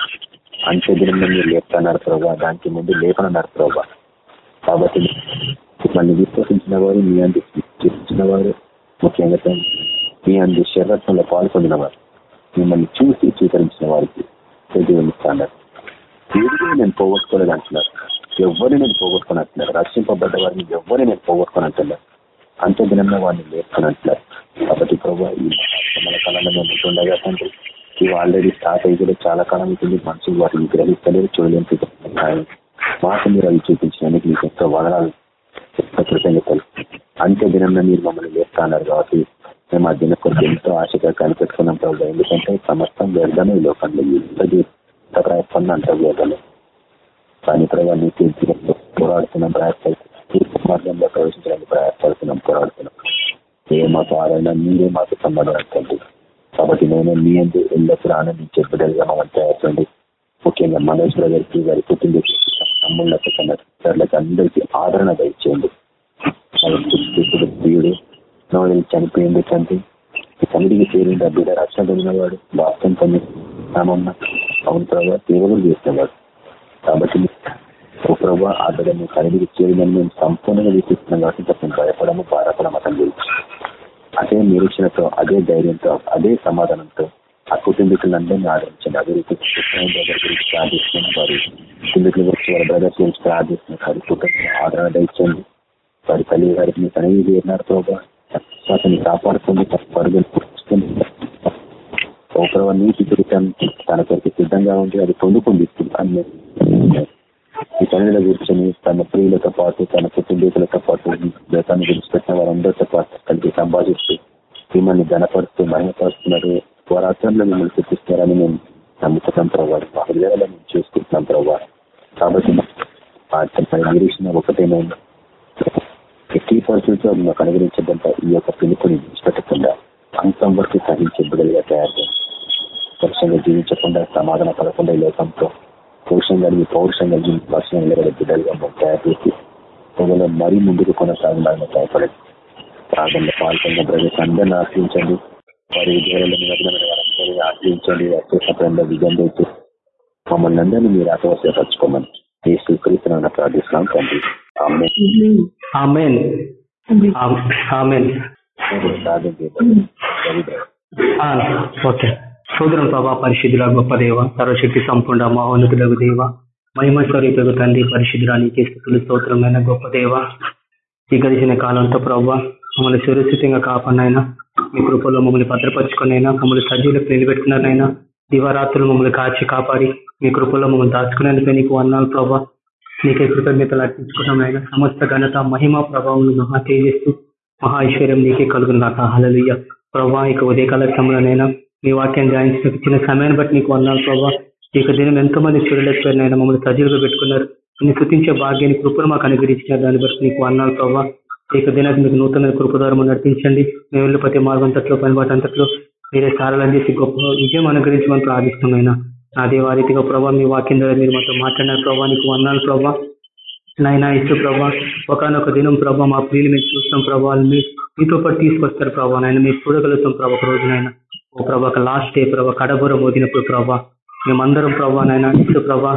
అంత్య దినంలో మీరు లేపుతున్నారు ప్రభావ దానికి ముందు లేపనన్నారు ప్రభావ కాబట్టి మిమ్మల్ని విశ్వసించిన వారు మీ అందు విశ్వసించిన వారు ముఖ్యంగా మీ అందు శరీరంలో పాల్పొందిన వారు మిమ్మల్ని చూసి స్వీకరించిన వారికి ప్రతిబింబిస్తున్నారు ఏది నేను పోగొట్టుకోలేదు అంటున్నారు ఎవరిని నేను పోగొట్టుకొని అంటున్నారు రక్షింపబడ్డ వారిని ఎవరిని నేను పోగొట్టుకొని అంటున్నారు అంత దినంలో వారిని లేపుకొని అంటున్నారు కాబట్టి ప్రభావ ఈ మన కాలంలో మేము ఉంటుండగా తండ్రి ఇవి ఆల్రెడీ స్టార్ట్ అయ్యి కూడా చాలా కాలం అవుతుంది. మనుషులు వాటిని గ్రహిస్తలేదు చూడలేని మాకు మీరు అవి చూపించడానికి మీకు ఎంతో వదనాలు కృతజ్ఞతలు. అంత్య దినంలో మీరు మమ్మల్ని లేపుతున్నారు కాబట్టి మేము ఆ దిన కొరకు ఎంతో ఆశగా కనిపెట్టుకున్నాం ప్రభావ ఎందుకంటే సమస్తం వ్యర్థమే ఈ లోకంలో. ఇంతది ప్రయత్నం అంత వ్యర్థమే. కానీ ప్రభావ నీ తీర్చినప్పుడు పోరాడుతున్నాం ప్రయాసపడుతున్నాం తీర్పు మార్గంలో ప్రవేశించడానికి ప్రయాసపడుతున్నాం పోరాడుతున్నాం. ఏ మాకు ఆదరణ మీరే మాకు సంబంధం తండ్రి కాబట్టి నేను మీ అందు ఎల్లప్పుడూ ఆనందించే బిడ్డలుగా మనం తయారండి ముఖ్యంగా మనోజ్ బ్రదర్కి వారి కుటుంబ తమ్ముళ్ళకి కన్నర్లకు అందరికీ ఆదరణ దయచేయండి. ప్రియుడు నోడలు చనిపోయింది తండ్రి. తమిడికి చేరింది బిడ్డ రక్షణ పొందినవాడు బాస్టన్ తల్లి నామన్న అవును ప్రభావ తీవ్రం చేసినవాడు కాబట్టి ఓ ప్రభావ ఆ బిడ్డ మీ కనిడికి చేరిందని మేము సంపూర్ణంగా వీక్షిస్తున్నాం కాబట్టి తప్పని భయపడము బాధపడము అతను గురించి అదే నిరీక్షణతో అదే ధైర్యంతో అదే సమాధానంతో ఆ కుటుంబీకులందరినీ ఆదరించండి. అదే రీతి బ్రదర్ గురించి ప్రార్థిస్తున్నాం వారి. కుటుంబీకుల గురించి వారి బ్రదర్స్ గురించి ప్రార్థిస్తున్నాం వారి కుటుంబం ఆదరణ దండి వారి తల్లి గారికి మీకు అనేది చేరినారు ప్రభావ అతన్ని కాపాడుకుని పరుగులు పుట్టిస్తుంది ఒక నీటి జీవితం తన కొరకు సిద్ధంగా ఉండి అది పొందుకుంది అన్ని ఈ తల్లిలో కూర్చొని తన ప్రియులతో పాటు తన కుటుంబీకులతో పాటు దేశాన్ని విడిచిపెట్టిన వారందరితో పాటు కలిసి సంభాషిస్తూ మిమ్మల్ని ఘనపరుస్తూ మహిళపరుస్తున్నారు పోరాటంలో మిమ్మల్ని చూపిస్తారని మేము నమ్ముతున్నాం ప్రభావ మా హృదయాలను మేము చూసుకుంటున్నాం ప్రభావ కాబట్టి నిరీక్షణ ఒకటేనైనా ఎట్టి పరిస్థితుల్లో మాకు అనుగ్రహించబడ్డ ఈ యొక్క పిలుపుని విడిచిపెట్టకుండా అంతం వరకు సహించే బిడ్డలుగా తయారు పరుషంగా జీవించకుండా సమాధాన పడకుండా ఈ లోకంతో పౌరుషం కలిగి పౌరుషం కలిగి వర్షం నిలబడే బిడ్డలుగా మనం తయారు చేసి ప్రజలు మరీ ముందుకు కొనసాగడానికి సహాయపడండి ప్రార్థనలో పాల్గొన్న ప్రజలకు అందరినీ ఆశ్రయించండి. వారి విజయాలలో నిమగ్నమైన వారందరినీ ఆశ్రయించండి. అత్యవసరంగా విజయం చేసి మమ్మల్ని అందరినీ మీరు ఆటవసరపరచుకోమని ఏ స్వీకరిస్తున్న ప్రార్థిస్తున్నాం తండ్రి. ఆమెన్ ఆమెన్ ఓకే సోదరం ప్రభా పరిశుద్ధుల గొప్ప దేవ సర్వశక్తి సంపూర్ణ మహోన్నతులకు దేవ మహిమ స్వరూపకు తండ్రి పరిశుద్ధురానికి స్థుతులు స్తోత్రమైన గొప్ప దేవ. ఈ గడిచిన కాలంతో ప్రభావ మమ్మల్ని సురక్షితంగా కాపాడినైనా మీ కృపలో మమ్మల్ని భద్రపరుచుకునైనా మమ్మల్ని సజీవులకు నిలబెట్టుకున్నారైనా దివారాత్రులు మమ్మల్ని కాచి కాపాడి మీ కృపలో మమ్మల్ని దాచుకునేందుకు నీకు అన్నాలు ప్రభా. నీకే కృతజ్ఞతలు అర్పించుకున్నాం సమస్త ఘనత మహిమ ప్రభావం మహా తేజస్సు మహా ఐశ్వర్యం నీకే కలుగుందాక కాక హలలుయ్య ప్రభా ఇక ఉదయకాల సమయంలోనైనా మీ వాక్యం ధ్యానించిన ఇచ్చిన సమయాన్ని బట్టి నీకు వందాలి ప్రభావ ఇక దినం ఎంతో మంది చూడలేకపోయినైనా మమ్మల్ని సజీవులుగా పెట్టుకున్నారు. నేను శృతించే భాగ్యాన్ని కృపను మాకు అనుగ్రహించిన దాన్ని బట్టి నీకు వందాలి ప్రభావ ఇక దినానికి మీకు నూతన కృప ద్వారా నడిపించండి. మేము వెళ్ళి ప్రతి మార్గంతట్లో పనిబాటంతట్లో మీరే సారాలని చేసి గొప్ప విజయం అనుగ్రహించమని ప్రార్థిస్తున్నాయినా అదే దేవారీతిగా ప్రభావ మీ వాక్యం ద్వారా మీరు మాతో మాట్లాడిన ప్రభావ నీకు వందాలు ప్రభావ నాయన ఇసు ప్రభా ఒకనొక దినం ప్రభా మా ప్రియులు మీరు చూస్తాం ప్రభావ మీతో పాటు తీసుకొస్తారు ప్రభావ నాయన మీరు చూడగలుగుతాం ప్రభా ఒక రోజునైనా నాయన ఓ ప్రభా లాస్ట్ డే ప్రభా కడబూర మోదినప్పుడు ప్రభా మేమందరం ప్రభా నాయన ఇసు ప్రభా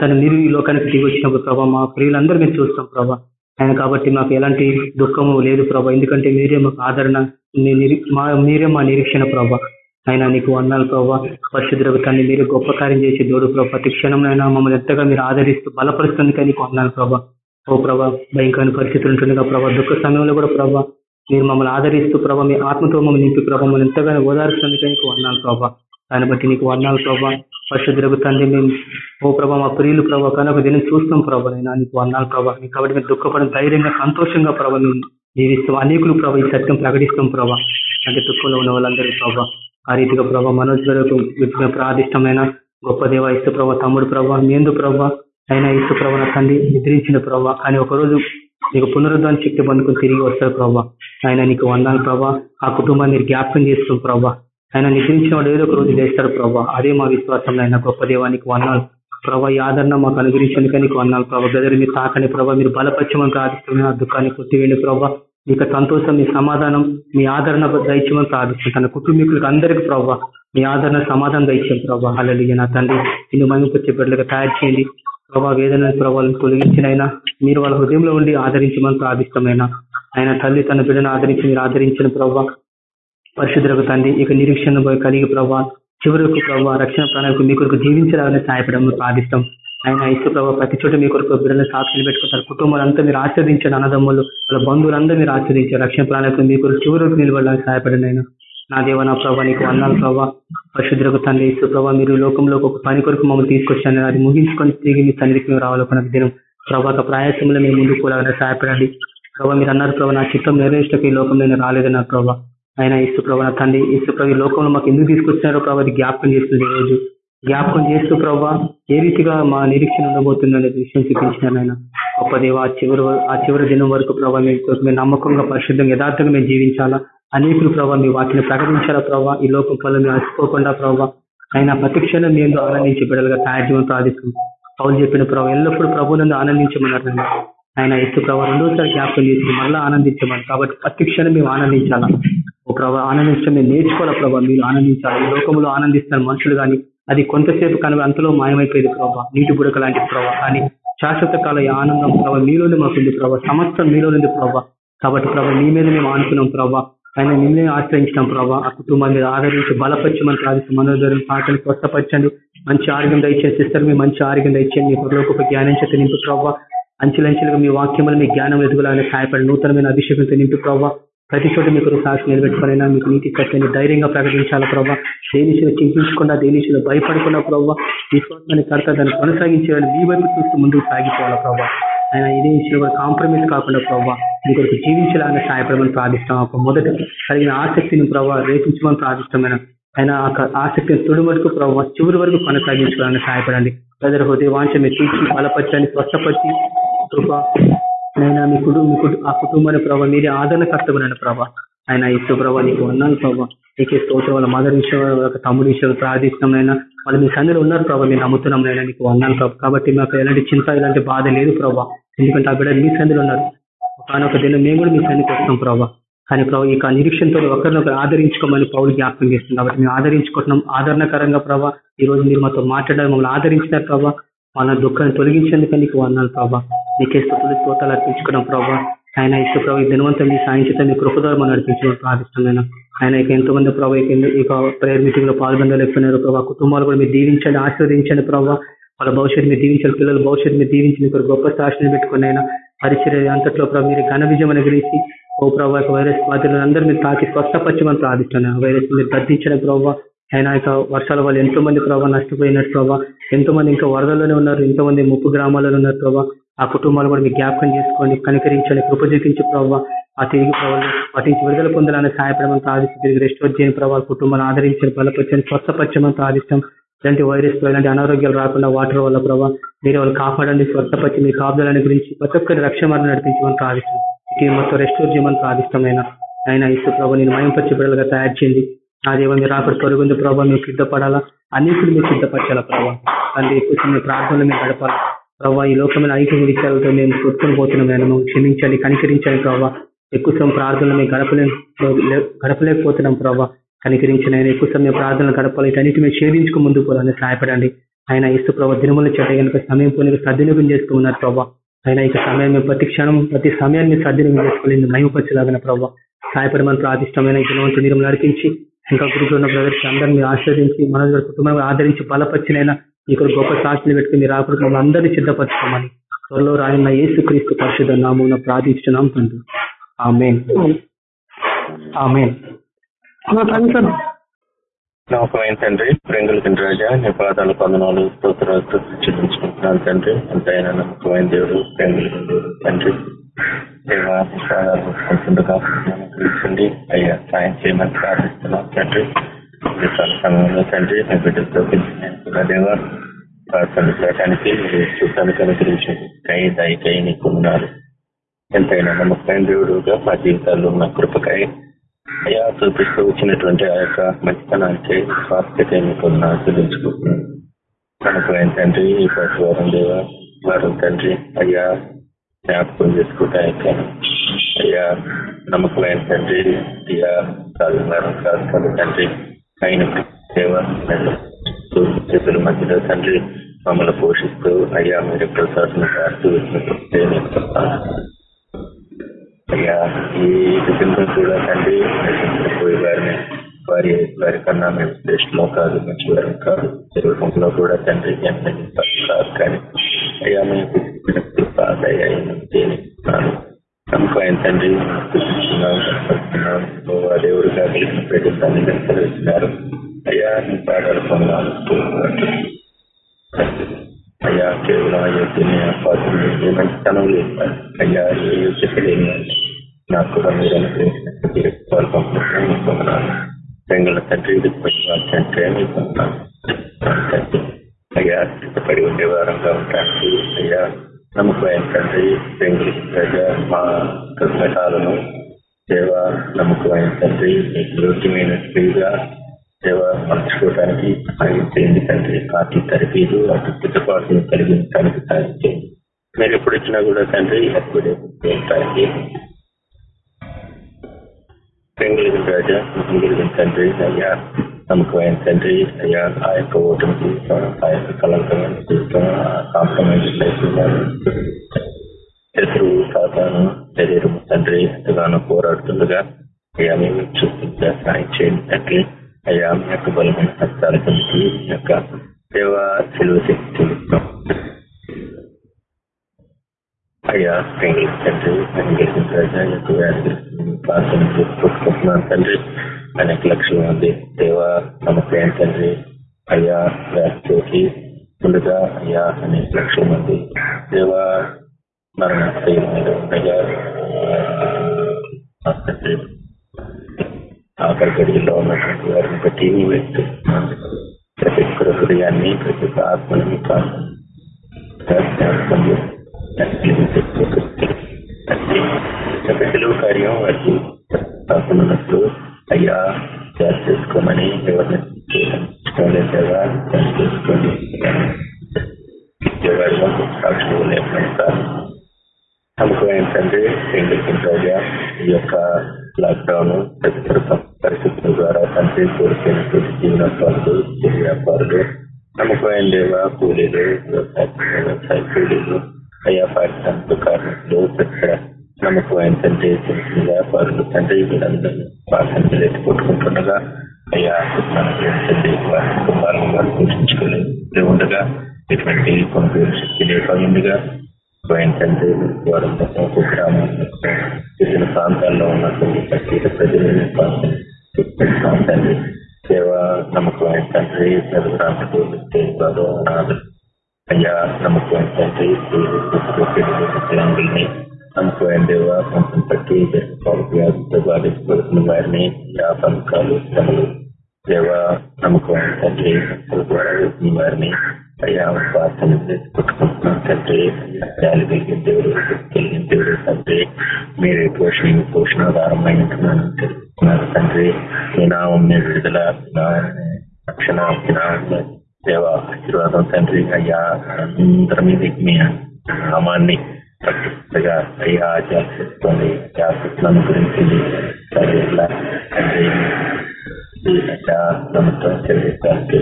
తను మీరు ఈ లోకానికి దిగి వచ్చినప్పుడు ప్రభా మా ప్రియులందరూ మేము చూస్తాం ప్రభా. ఆయన కాబట్టి మాకు ఎలాంటి దుఃఖము లేదు ప్రభా ఎందుకంటే మీరే మాకు ఆదరణ మా మీరే మా నిరీక్షణ ప్రభా. అయినా నీకు వర్ణాలు ప్రభావ పరిశుద్ధులకు తండ్రి మీరు గొప్ప కార్యం చేసి దోడు ప్రభావ ప్రతి క్షణంలో మమ్మల్ని ఎంతగా మీరు ఆదరిస్తూ బలపరుస్తుంది కానీ నీకు వందాలు ప్రభా. ఓ ప్రభా భయంకరమైన పరిస్థితులు ఉంటుండగా ప్రభా దుఃఖ సమయంలో కూడా ప్రభా మీరు మమ్మల్ని ఆదరిస్తూ ప్రభా మీ ఆత్మతో మమ్మల్ని నింపి ప్రభావ మమ్మల్ని ఎంతగానో ఓదారుస్తుంది కానీ నీకు వర్ణాలు ప్రభావ దాన్ని బట్టి నీకు వందాలు ప్రభావ పరిశుద్ధులకు తండ్రి మేము ఓ ప్రభా మా ప్రియులు ప్రభావ కానీ ఒక దినం చూస్తాం ప్రభావ నేను నీకు వర్ణాలు ప్రభావ నీకు కాబట్టి మీరు దుఃఖపడిన ధైర్యంగా సంతోషంగా ప్రభా మేము జీవిస్తాం. అనేకులు ప్రభావ ఈ సత్యం ప్రకటిస్తాం ప్రభావ అంటే దుఃఖంలో ఉన్న వాళ్ళందరూ ప్రభావ ఆ రీతిగా ప్రభావ మనోజ్ గారు ప్రాధిష్టమైన ప్రాదిష్టమైన గొప్ప దేవ ఇసు ప్రభావ తమ్ముడు ప్రభావ మేందు ప్రభావ అయినా ఇసు ప్రభావ తండ్రి నిద్రించిన ప్రభావ కానీ ఒకరోజు నీకు పునరుద్ధాన శక్తి పొందుకుని తిరిగి వస్తారు ప్రభా. ఆయన నీకు వందాలి ప్రభా. ఆ కుటుంబాన్ని మీరు జ్ఞాపకం చేస్తుంది ప్రభా. ఆయన నిద్రించిన వాడు ఏదో ఒక రోజు చేస్తారు ప్రభా. అదే మా విశ్వాసంలో ఆయన గొప్ప దేవానికి వందాలు ప్రభా. ఈ ఆదరణ మాకు అనుగ్రహించేందుకు నీకు వందాలి ప్రభా. గదరు మీరు తాకని ప్రభా. మీరు బలపరచమని ప్రార్థిస్తున్న దుఃఖాన్ని కొట్టివేయండి మీ మీకు సంతోషం మీ సమాధానం మీ ఆదరణ దైత్యమని ప్రార్థిస్తుంటాను. తన కుటుంబీకులకు అందరికీ ప్రభావ మీ ఆదరణ సమాధానం దయచేయం ప్రభావ అలలియ నా తండ్రి నిన్ను మహిమపచ్చే బిడ్డలుగా తయారు చేయండి. ప్రభావ వేదన ప్రభావాలను తొలగించినైనా మీరు వాళ్ళ హృదయంలో ఉండి ఆదరించమని ప్రార్థిష్టమైనా ఆయన తల్లి తన బిడ్డను ఆదరించి మీరు ఆదరించిన ప్రభావ పరిశుద్ధులకు తండ్రి ఇక నిరీక్షణ కలిగి ప్రభావ చివరకు ప్రభావ రక్షణ ప్రణాళిక మీ కొరకు జీవించాలని సహాయపడమని ప్రార్థిస్తాం. ఆయన ఇసు ప్రభావ ప్రతి చోట మీ కొరకు బిడ్డలను సాక్షులు పెట్టుకుంటారు. కుటుంబాలంతా మీరు ఆస్వాదించారు అన్నదమ్ములు. వాళ్ళ బంధువులందరూ మీరు ఆస్వాదించారు రక్షణ ప్రాణాలకు మీ కొరకు చివరికి నిలబడడానికి సహాయపడండి ఆయన నా దేవ నా ప్రభావ నీకు వందాలు ప్రభావ పరిశుద్ధులకు తండ్రి ఇసు ప్రభావ మీరు లోకంలో ఒక పని కొరకు మమ్మల్ని తీసుకొచ్చాను అది ముగించుకొని తిరిగి మీ తండ్రికి మేము రావాలనుకున్న దినం. ప్రభావ ప్రయాసంలో మేము ముందుకు పోలాగానే సహాయపడండి. ప్రభావ మీరు అన్నారు ప్రభావ నా చిత్తం నెరవేర్చకు ఈ లోకంలో నేను రాలేదన్న ప్రభావ ఆయన ఇసు ప్రభావ తండ్రి ఇసు ప్రభు లోకంలో మాకు ఎందుకు తీసుకొచ్చినారో ప్రభావ జ్ఞాపకం చేస్తుంది ఈ రోజు జ్ఞాపకం చేస్తూ ప్రభావ ఏ రీతిగా మా నిరీక్షణ ఉండబోతుందనే విషయం చూపించినారు ఆయన గొప్ప దేవ ఆ చివరి ఆ చివరి దినం వరకు ప్రభావ మేము నమ్మకంగా పరిశుద్ధంగా యథార్థంగా మేము జీవించాలా? అనేకులు ప్రభావ మీ వాటిని ప్రకటించాలా ప్రభావ ఈ లోకం పనులు మేము అలసిపోకుండా ప్రభావ ఆయన ప్రతి మీరు మేము ఆనందించి బిడ్డలుగా తయారు చేయమని ప్రార్థిస్తుంది పౌలు చెప్పిన ప్రభావ ఎల్లప్పుడూ ప్రభునందు ఆనందించమన్నారు ఆయన ఎత్తు ప్రభావ రెండోసారి జ్ఞాపకం చేసి మళ్ళీ ఆనందించమని. కాబట్టి ప్రతిక్షణం మేము ఆనందించాలా? ఓ ప్రభావ ఆనందించడం మేము నేర్చుకోవాలా ప్రభావ మీరు ఆనందించాలి? ఈ లోకంలో ఆనందిస్తారు మనుషులు కానీ అది కొంతసేపు కనుక అంతలో మాయమైపోయేది ప్రభావ నీటి బుడక లాంటి ప్రభావ కానీ శాశ్వత కాల ఆనందం ప్రభావ మీలోనే మాకుంది ప్రభావ సమస్తం మీలోనే ప్రభావ కాబట్టి ప్రభావ మీ మీద మేము ఆనుకున్నాం ప్రభావ ఆయన మిమ్మల్ని ఆశ్రయించడం ప్రభావ ఆ కుటుంబాన్ని మీద ఆదరించి బలపరచమని ప్రార్థిస్తాం మనోదరం పాటలు స్వస్థపరచండి. మంచి ఆరోగ్యం దయచేసి సిస్టర్ మీ మంచి ఆరోగ్యం దయచేయండి. మీ పొరలోకి జ్ఞానం చేత నింపు ప్రభావ అంచెలంచెలుగా మీ వాక్యములు మీ జ్ఞానం ఎదుగులాగానే సహాయపడి నూతనమైన అభిషేకంతో నింపు ప్రభావ ప్రతి చోట మీకు సాక్షి నిలబెట్టుకునైనా మీకు నీతి సత్యాన్ని ధైర్యంగా ప్రకటించాలా ప్రభావ దేనిషులు చింతించకుండా దేనిషులు భయపడకుండా ప్రభావ విశ్వాసాన్ని కడత దాన్ని కొనసాగించేవాళ్ళు మీ వైపు చూస్తూ ముందుకు సాగిపోవాలా ప్రభావ ఆయన ఇదే విషయంలో కాంప్రమైజ్ కాకుండా ప్రభావ మీ కొరకు జీవించాలని సహాయపడమని ప్రార్థిస్తాం. మొదట కలిగిన ఆసక్తిని ప్రభావ రేపించమని ప్రార్థిస్తామైన ఆయన ఆసక్తిని తొలి వరకు ప్రభావ చివరి వరకు కొనసాగించుకోవాలని సహాయపడండి. ప్రజల హృదయ వాంఛ మీరు తీర్చి బలపరచండి స్వస్థపరిచి కృప ఆయన మీ కుటుంబ ఆ కుటుంబాన్ని ప్రభావ మీరే ఆదరణ కర్తమైన ప్రభావ ఆయన ఇసు ప్రభావ నీకు ఉన్నాను ప్రభావ నీకే స్తోత్రం వాళ్ళ మదర్ విషయం వాళ్ళ తమ్ముడి విషయం ప్రార్థిస్తున్నాం వాళ్ళు మీ సందులో ఉన్నారు ప్రభావ మీరు నమ్ముతున్నాం నైనా నీకు అన్నాను ప్రభావ కాబట్టి మాకు ఎలాంటి చింత ఎలాంటి బాధ లేదు ప్రభావ ఎందుకంటే ఆ బిడ్డ మీ సందులో ఉన్నారు. ఒక దినం మేము కూడా మీ సన్నికి వస్తాం ప్రభావ కానీ ప్రభావ ఈ నిరీక్షణతో ఒకరినొకరు ఆదరించుకోమని పౌరులు జ్ఞాపకం చేస్తుంది. కాబట్టి మేము ఆదరించుకుంటున్నాం. ఆదరణకరంగా ప్రభావ ఈ రోజు మీరు మాతో మాట్లాడారు మమ్మల్ని ఆదరించినారు ప్రభావ వాళ్ళ దుఃఖాన్ని తొలగించేందుకు నీకు అన్నాను ప్రభావ నీకే స్థుతులు స్తోతాలు అర్పించుకోవడం ప్రభావ ఆయన ఇసు ప్రభావ దినవంతం మీ సాయంత్రం మీ కృప మనం నడిపించడం ప్రార్థిస్తున్నాను. ఆయన ఇక ఎంతో మంది ప్రభావ ఇక ప్రేయర్ మీటింగ్లో పాల్గొనలేకపోయినారు ప్రభావ కుటుంబాలు కూడా మీరు దీవించండి ఆశీర్వదించండి ప్రభావ వాళ్ళ భవిష్యత్తు మీరు దీవించాలి పిల్లల భవిష్యత్తు మీరు దీవించి మీకు గొప్ప సాక్షిని పెట్టుకుని అయినా పరిచర్య అంతట్లో ప్రభావ మీరు ఘన విజయం అనుగ్రహించి ఓ ప్రభావ వైరస్ బాధితులను అందరూ మీరు తాకి స్వస్థపచ్చమని ప్రార్థిస్తున్నాను. వైరస్ మీరు గద్దించడం ప్రభావ ఆయన యొక్క వర్షాల వల్ల ఎంతో మంది ప్రభావ నష్టపోయినట్టు ప్రభావ ఎంతో మంది ఇంకా వరదల్లోనే ఉన్నారు. ఎంతో మంది ముప్పు గ్రామాలలో ఉన్నారు ప్రభావ ఆ కుటుంబాలు కూడా మీరు జ్ఞాపకం చేసుకోండి కనికరించండి కృప ప్రభావ ఆ తిరిగి ప్రభావం వాటి నుంచి విడుదల పొందాలని సహాయపడమని ప్రార్థిస్తాం తిరిగి రెస్టోర్ చేయని ప్రభావ కుటుంబాన్ని ఆదరించని బలపరచని స్వస్థపచ్చమని ప్రార్థిస్తాం. ఇలాంటి వైరస్ ఇలాంటి అనారోగ్యాలు రాకుండా వాటర్ వల్ల ప్రభావ మీరు వాళ్ళు కాపాడండి స్వస్థపచ్చి మీ కాపుదలని గురించి ప్రతి ఒక్కరి రక్షణ మార్గం నడిపించమని ప్రార్థిస్తాం ఇది మొత్తం రెస్టోర్ చేయమని ప్రార్థిష్టమైన ఆయన ఇసు ప్రభావ నేను మయంపరిచి బిడ్డలుగా తయారు చేయండి. నా దేవ మీరు రాకడ తొలగింది ప్రభావ మీకు సిద్ధపడాలా? అన్నింటిని మీరు సిద్ధపరచాలా ప్రభావ తండ్రి ఎక్కువ ప్రార్థనలు మేము గడపాలి? ప్రభావ ఈ లోకమైన ఐక్య విషయాలతో మేము కొట్టుకుని పోతున్నాం ఆయన క్షమించాలి కనికరించాలి ప్రభావ ఎక్కువ సమయం ప్రార్థనలు మేము గడపలే గడపలేకపోతున్నాం ప్రభావ కనికరించిన ఆయన ఎక్కువ సమయం ప్రార్థనలు గడపాలి? ఇటన్నిటి మేము ఛేదించుకు ముందు పోవాలని సహాయపడండి. ఆయన ఇస్తు ప్రభావ దినముల చేత కనుక సమయం పోనీ సద్వినియోగం చేసుకున్నారు ప్రభావ ఆయన ఇక సమయం మేము ప్రతి క్షణం ప్రతి సమయాన్ని సద్వినియోగం చేసుకోవాలి మహిమపరచలాగిన ప్రభావ సాయపడమని ప్రార్థిష్టమైన ఈ మీరు నడిపించి ఇంకా గురువులో ఉన్న బ్రదర్స్ అందరినీ ఆశ్రదించి మన కుటుంబం ఆదరించి బలపరిచినైనా ఇక్కడ గొప్ప సాక్షులు పెట్టుకుని మీరు ఆకుడు మమ్మల్ని అందరినీ సిద్ధపరచుకోమని త్వరలో రాయన్న యేసు క్రీస్తు పరిశుద్ధ నామం ప్రార్థించున్నాం తండ్రి. ఆమెన్. ఆమెన్. థ్యాంక్స్ సార్ నమ్మకమైన తండ్రి ప్రేంగుల తండ్రి రాజా నీ పాదాల పదనాలు స్తోత్రాలు చూపించుకుంటున్నాను తండ్రి. ఎంతైనా నమ్మకమైన దేవుడు ప్రేంగుల తండ్రి. దేవా సాయం చేయమని ప్రార్థిస్తున్నాం తండ్రి ఈ సమయంలో తండ్రి మీ బిడ్డలతో పిలిచిన దేవా మీరు చూడటానికి అనుగ్రహించండి కై దాయి కై నీకు ఉన్నారు ఎంతైనా నమ్మకమైన దేవుడుగా మా జీవితాల్లో ఉన్న కృపకై అయ్యా చూపిస్తూ వచ్చినటువంటి ఆ యొక్క మంచితనానికి స్వాస్థ్యత మీకు ఆస్వాదించుకుంటున్నాను కనుక ఏంటంటే ఈ ప్రతి వారం దేవ వారం తండ్రి అయ్యా జ్ఞాపకం చేసుకుంటా యొక్క అయ్యా నమ్మకమైన తండ్రి అయ్యా సాధనారం కాదు తండ్రి అయిన దేవ చేతుల మధ్యలో తండ్రి మమ్మల్ని పోషిస్తూ అయ్యా మీరు ప్రసాదం కాస్తూ అయ్యా ఈ కుటుంబం కూడా తండ్రి పోయే వారిని వారి వారి కన్నా మేము శ్రేష్ఠలో కాదు మంచి వారు కాదు తెలుగులో కూడా తండ్రి ఎంత కాదు కానీ అయ్యా మేము అయ్యా నమ్మకం తండ్రి చూపిస్తున్నాం దేవుడు కాదు ప్రజలు నిర్వహిస్తున్నారు అయ్యా నీ పాదాలు అయ్యా కేవలం అయోధ్యని ఆపాదించి మంచితనం లేదు అయ్యా ఏ యోగ్యత నాకు కూడా మీరు అనుగ్రహించినట్టు పొందనాలు. బెంగళ తండ్రి తండ్రి మీకు అయ్యా లోబడి ఉండే వారంగా ఉంటాను. అయ్యా నమ్మకమైన తండ్రి తండ్రి మా కృతజ్ఞతలను సేవ నమ్మకమైన తండ్రి మీకు యోగ్యమైన స్త్రీగా సేవ మర్చుకోవడానికి సహాయం చేయండి తండ్రి వాటి తరఫీలు అటు పితపాటును కలిగించడానికి సహాయం చేయండి మీరు ఎప్పుడు ఇచ్చినా కూడా తండ్రి ఎప్పుడు చేయడానికి పెంగులిగిన రాజా పెంగులిగిన తండ్రి అయ్యా నమ్మకం ఏంటంటే అయ్యా ఆ యొక్క ఓటును జీవితం ఆ యొక్క కలంకమైన జీవితం ఆ కాంప్రమైజ్ శత్రువు సాధారణ శరీరం తండ్రి ఎంతగానో పోరాడుతుండగా అయ్యా మేము చూపించే సాయం చేయండి తండ్రి. అయ్యా మీ యొక్క బలమైన హస్తాల గురించి మీ యొక్క సేవా సెలవు శక్తి చూపిస్తాం అయ్యా తండ్రి తండ్రి వెంకటేశ్వర రాజా యొక్క వ్యాధి ప్రార్థన కొట్టుకుంటున్నాను తండ్రి. అనేక లక్ష్యం ఉంది దేవ నమ్మకం తండ్రి అయ్యా వ్యాప్తికి ముందుగా అయ్యా అనే లక్ష్యం ఉంది దేవ మరణ శైలి మీద ఉండగా ఆఖరి గడిలో ఉన్నటువంటి వారిని బట్టి వ్యక్తి ప్రతి ఒక్కరి హృదయాన్ని ప్రతి ఒక్క ఆత్మని మీ ప్రార్థన కార్యం వారికి కాకున్నట్లు అయ్యా జాస్ చేసుకోమని ఎవరిని ఇష్టం లేదేవా జాస్ చేసుకొని ఉద్యోగాల్లో లేకుండా ఈ యొక్క లాక్డౌన్ తదితర పరిస్థితుల ద్వారా తండ్రి కోల్పోయినటువంటి జీవనోపాధులు వ్యాపారులు నమ్మకమైన దేవ కూలీలు వ్యవసాయ కూలీలు అయ్యా పారిశ్రామిక కార్మికులు ఇక్కడ నమ్మకం ఏంటంటే చిన్న చిన్న వ్యాపారులు తండ్రి వీళ్ళందరూ ప్రార్థనలు ఎత్తి అయ్యా మనకి తండ్రి కుటుంబాలను వారు ఉండగా ఇటువంటి కొనుగోలు ఏంటంటే లేకపోయిందిగా వారు గ్రామాల్లో వివిధ ప్రాంతాల్లో ఉన్నటువంటి ప్రత్యేక ప్రజలను ప్రాంతాన్ని సేవ నమ్మకమైన తండ్రి ప్రజల ప్రాంతాలు అయ్యా నమ్మకం తండ్రి పిల్లల్ని నమ్మకమైన దేవ కొంచెం వ్యాధితో బాధించబడుతున్న వారిని వ్యాపకాలు శ్రమలు దేవ నమ్మకమైన తండ్రి బాధిస్తున్న వారిని అయ్యా ప్రార్థన చేసుకుంటున్నాం తండ్రి జాలి కలిగిన దేవుడు కలిగిన దేవుడు తండ్రి మీరే పోషణ పోషణాధారమై ఉంటున్నాను తెలుసుకున్నారు తండ్రి మీ నామం మీ విడుదల రక్షణ దేవ ఆశీర్వాదం తండ్రి అయ్యా అందరి మీద మీ నామాన్ని పట్టుగా అయ్యా జాగ్రత్తని జాగ్రత్తలను గురించి తండ్రి చెల్లిస్తానికి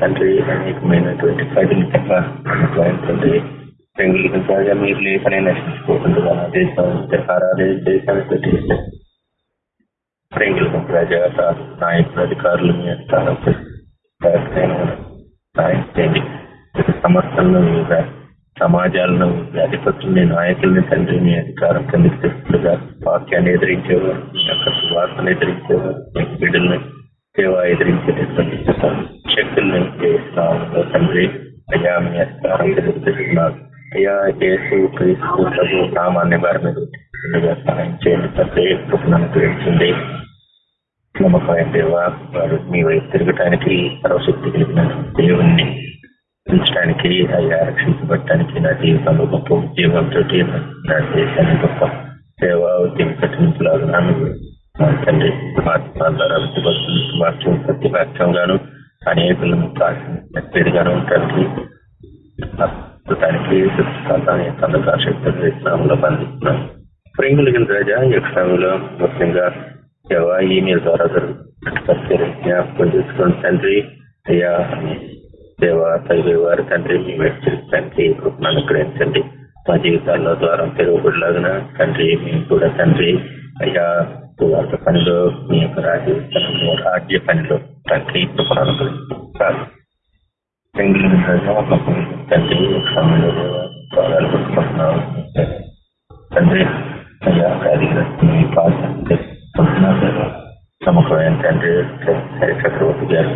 తండ్రి అనేకమైనటువంటి ప్రజలు తప్ప తండ్రి బెంగళూరు రాజా మీరు లేకనే నశించుకోకుండా దేశం ఆరాధే దేశాన్ని పెట్టి బెంగళూరు ప్రజా నాయకులు అధికారులు మీ స్థానం సాయం చేయండి సమస్యలను సమాజాలను అధిపతుల్ని నాయకుల్ని తండ్రి మీ అధికారం కిందకి తెస్తుండగా వాక్యాన్ని ఎదిరించేవారు యొక్క సువార్తను ఎదిరించేవారు బిడ్డల్ని సేవ ఎదిరించేటటువంటి శక్తుల్ని చేస్తున్నాము తండ్రి అయ్యా మీ అధికారం తెలియజేస్తున్నారు అయ్యా యేసు క్రీస్తు ప్రభు నామాన్ని వారి మీద సహాయం చేయండి తండ్రి. కృపణను గురించింది దేవ వారు మీ వైపు తిరగటానికి సర్వశక్తి కలిగిన దేవుణ్ణి రక్షించడానికి అయ్యా రక్షించబడటానికి నా జీవితంలో గొప్ప ఉద్యోగంతో నా దేశాన్ని గొప్ప సేవా ఉద్యమ కట్టింపులాగా తండ్రి వాక్యం ప్రతి వాక్యంగాను అనేకులను పెరిగాను తండ్రి ప్రస్తుతానికి సందకాశక్తులు బంధిస్తున్నాం ప్రేమిలిగిన రాజా ఈ యొక్క సమయంలో ముఖ్యంగా సేవ ఈమెయిల్ ద్వారా జరుగుతుంది జ్ఞాపకం చేసుకోండి తండ్రి అయ్యా దేవ తల్లి తండ్రి మీ తండ్రి కృపణను గ్రహించండి మా జీవితాల్లో ద్వారం తెరవబడిలాగిన తండ్రి మేము కూడా తండ్రి. అయ్యా వార్త పనిలో మీ యొక్క రాజ్య రాజ్య పనిలో తండ్రి కృపణను అనుగ్రహించారు తండ్రి సమయంలో పాదాలు తండ్రి అయ్యా కార్యగ్రస్తుని పాల్గొంటున్నారు నమ్మకమైన తండ్రి చక్రవర్తి గారు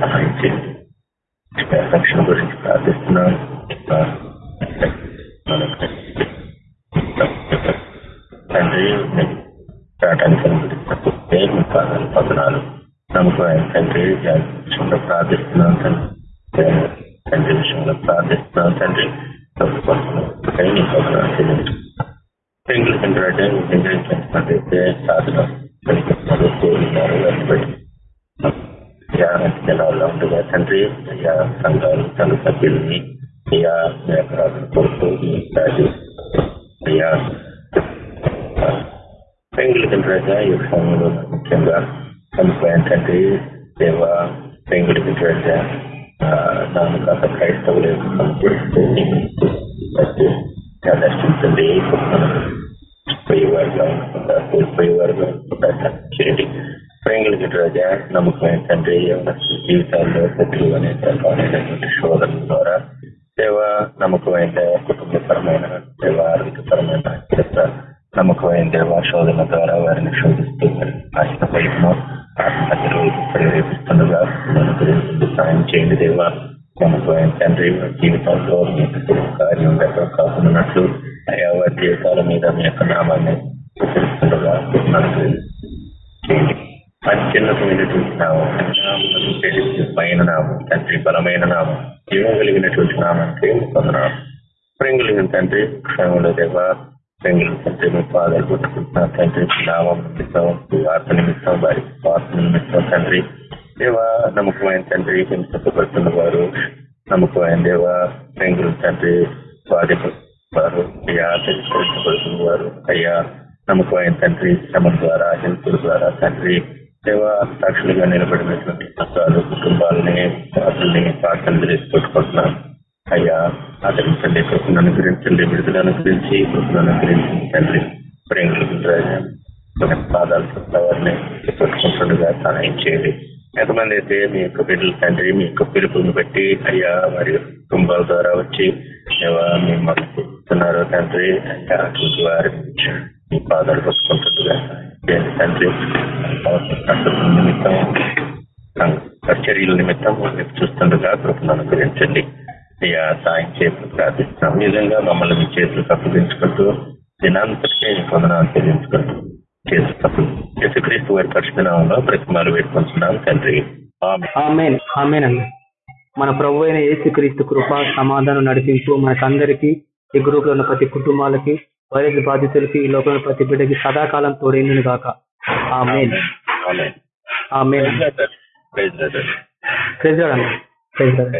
సహాయం చేసి రక్షణ తండ్రి ప్రాటానికి పాదాలు తండ్రి విషయంలో ప్రార్థిస్తున్నాను తండ్రి తండ్రి విషయంలో ప్రార్థిస్తున్నాను తండ్రి తప్పు పడుతున్నాం నీ తండ్రి అంటే నిగ్రహించినట్లయితే సాధన తండ్రి అయ్యా సంఘాలు తన సభ్యుల్ని అయ్యా వ్యాపారాలను రాజు అయ్యా పెంగులు తండ్రి రాజా ఈ సమయంలో ముఖ్యంగా చనిపోయిన తండ్రి దేవ పెంగులు తండ్రి దాని నామకాత క్రైస్తవులు దర్శించండి పోయేవారుగా ఉండకుండా కోల్పోయేవారుగా ఉండకుండా చేయండి ప్రేంగులకి రాజా నమ్మకమైన తండ్రి జీవితాల్లో శత్రువు అనే శోధన ద్వారా సేవ నమ్మకమైన కుటుంబపరమైన సేవ ఆరోగ్యపరమైన నమ్మకమైన దేవ శోధన ద్వారా వారిని శోధిస్తూ ఆశపైన చేయండి దేవ నమ్మకమైన తండ్రి జీవితంలో మీ కార్యం కాకున్నట్లు అయ్యా వారి జీవితాల మీద మీ యొక్క నామాన్ని ఉచ్చరిస్తుండగా చేయండి. మీద చూసినాము పైన నామం తండ్రి బలమైన నామం జీవం కలిగినటువంటి నామానికి పొందనాం ప్రేమ కలిగిన తండ్రి క్షేమంలో దేవ ప్రేమ తండ్రి మీ పాదాలు కొట్టుకుంటున్నాం తండ్రి నామం నిమిత్తం వార్త నిమిత్తం వారి వార్త నిమిత్తం తండ్రి దేవ నమ్మకమైన తండ్రి హింసపడుతున్న వారు నమ్మకమైన దేవ ప్రేంగులు తండ్రి బాధిత వారు అయ్యా తెలుసుకోబడుతున్న వారు అయ్యా నమ్మకమైన తండ్రి శ్రమ ద్వారా హింసల ద్వారా తండ్రి సేవ సాక్షులుగా నిలబడినటువంటి సంఘాలు కుటుంబాలని వాటిని ప్రార్థన చేసి పెట్టుకుంటున్నాం అయ్యా ఆదరించండి కృపను అనుగ్రహించండి విడుదల అనుగ్రహించి కృపను అనుగ్రహించండి తండ్రి ప్రేమ పాదాలు వారిని పెట్టుకుంటుండగా సహాయం చేయండి. ఎంతమంది అయితే మీ యొక్క బిడ్డల తండ్రి మీ యొక్క పిలుపుని బట్టి అయ్యా మరియు కుటుంబాల ద్వారా వచ్చి మిమ్మల్ని చూస్తున్నారో తండ్రి వారి మీ పాదాలు పట్టుకుంటుండగా తండ్రి నిమిత్తం చర్యల నిమిత్తం చూస్తుండగా కృపను అనుగ్రహించండి. అయ్యా సాయం చేసి ప్రార్థిస్తున్నాం. నిజంగా మమ్మల్ని మీ చేతులు అప్పగించుకుంటూ దినాంతటికే కొందనాలు చెల్లించుకుంటూ యేసుక్రీస్తు వారి పరిశుభ్రంలో ప్రతిమాలు పెట్టుకుంటున్నాం తండ్రి. మన ప్రభు అయిన యేసుక్రీస్తు కృప సమాధానం నడిపింపు మనకందరికీ ఈ గ్రూప్లో ఉన్న ప్రతి కుటుంబాలకి వైరస్ బాధితులకి ఈ లోకంలో ప్రతి బిడ్డకి సదాకాలం తోడైందని కాక amen. Amen. Praise president president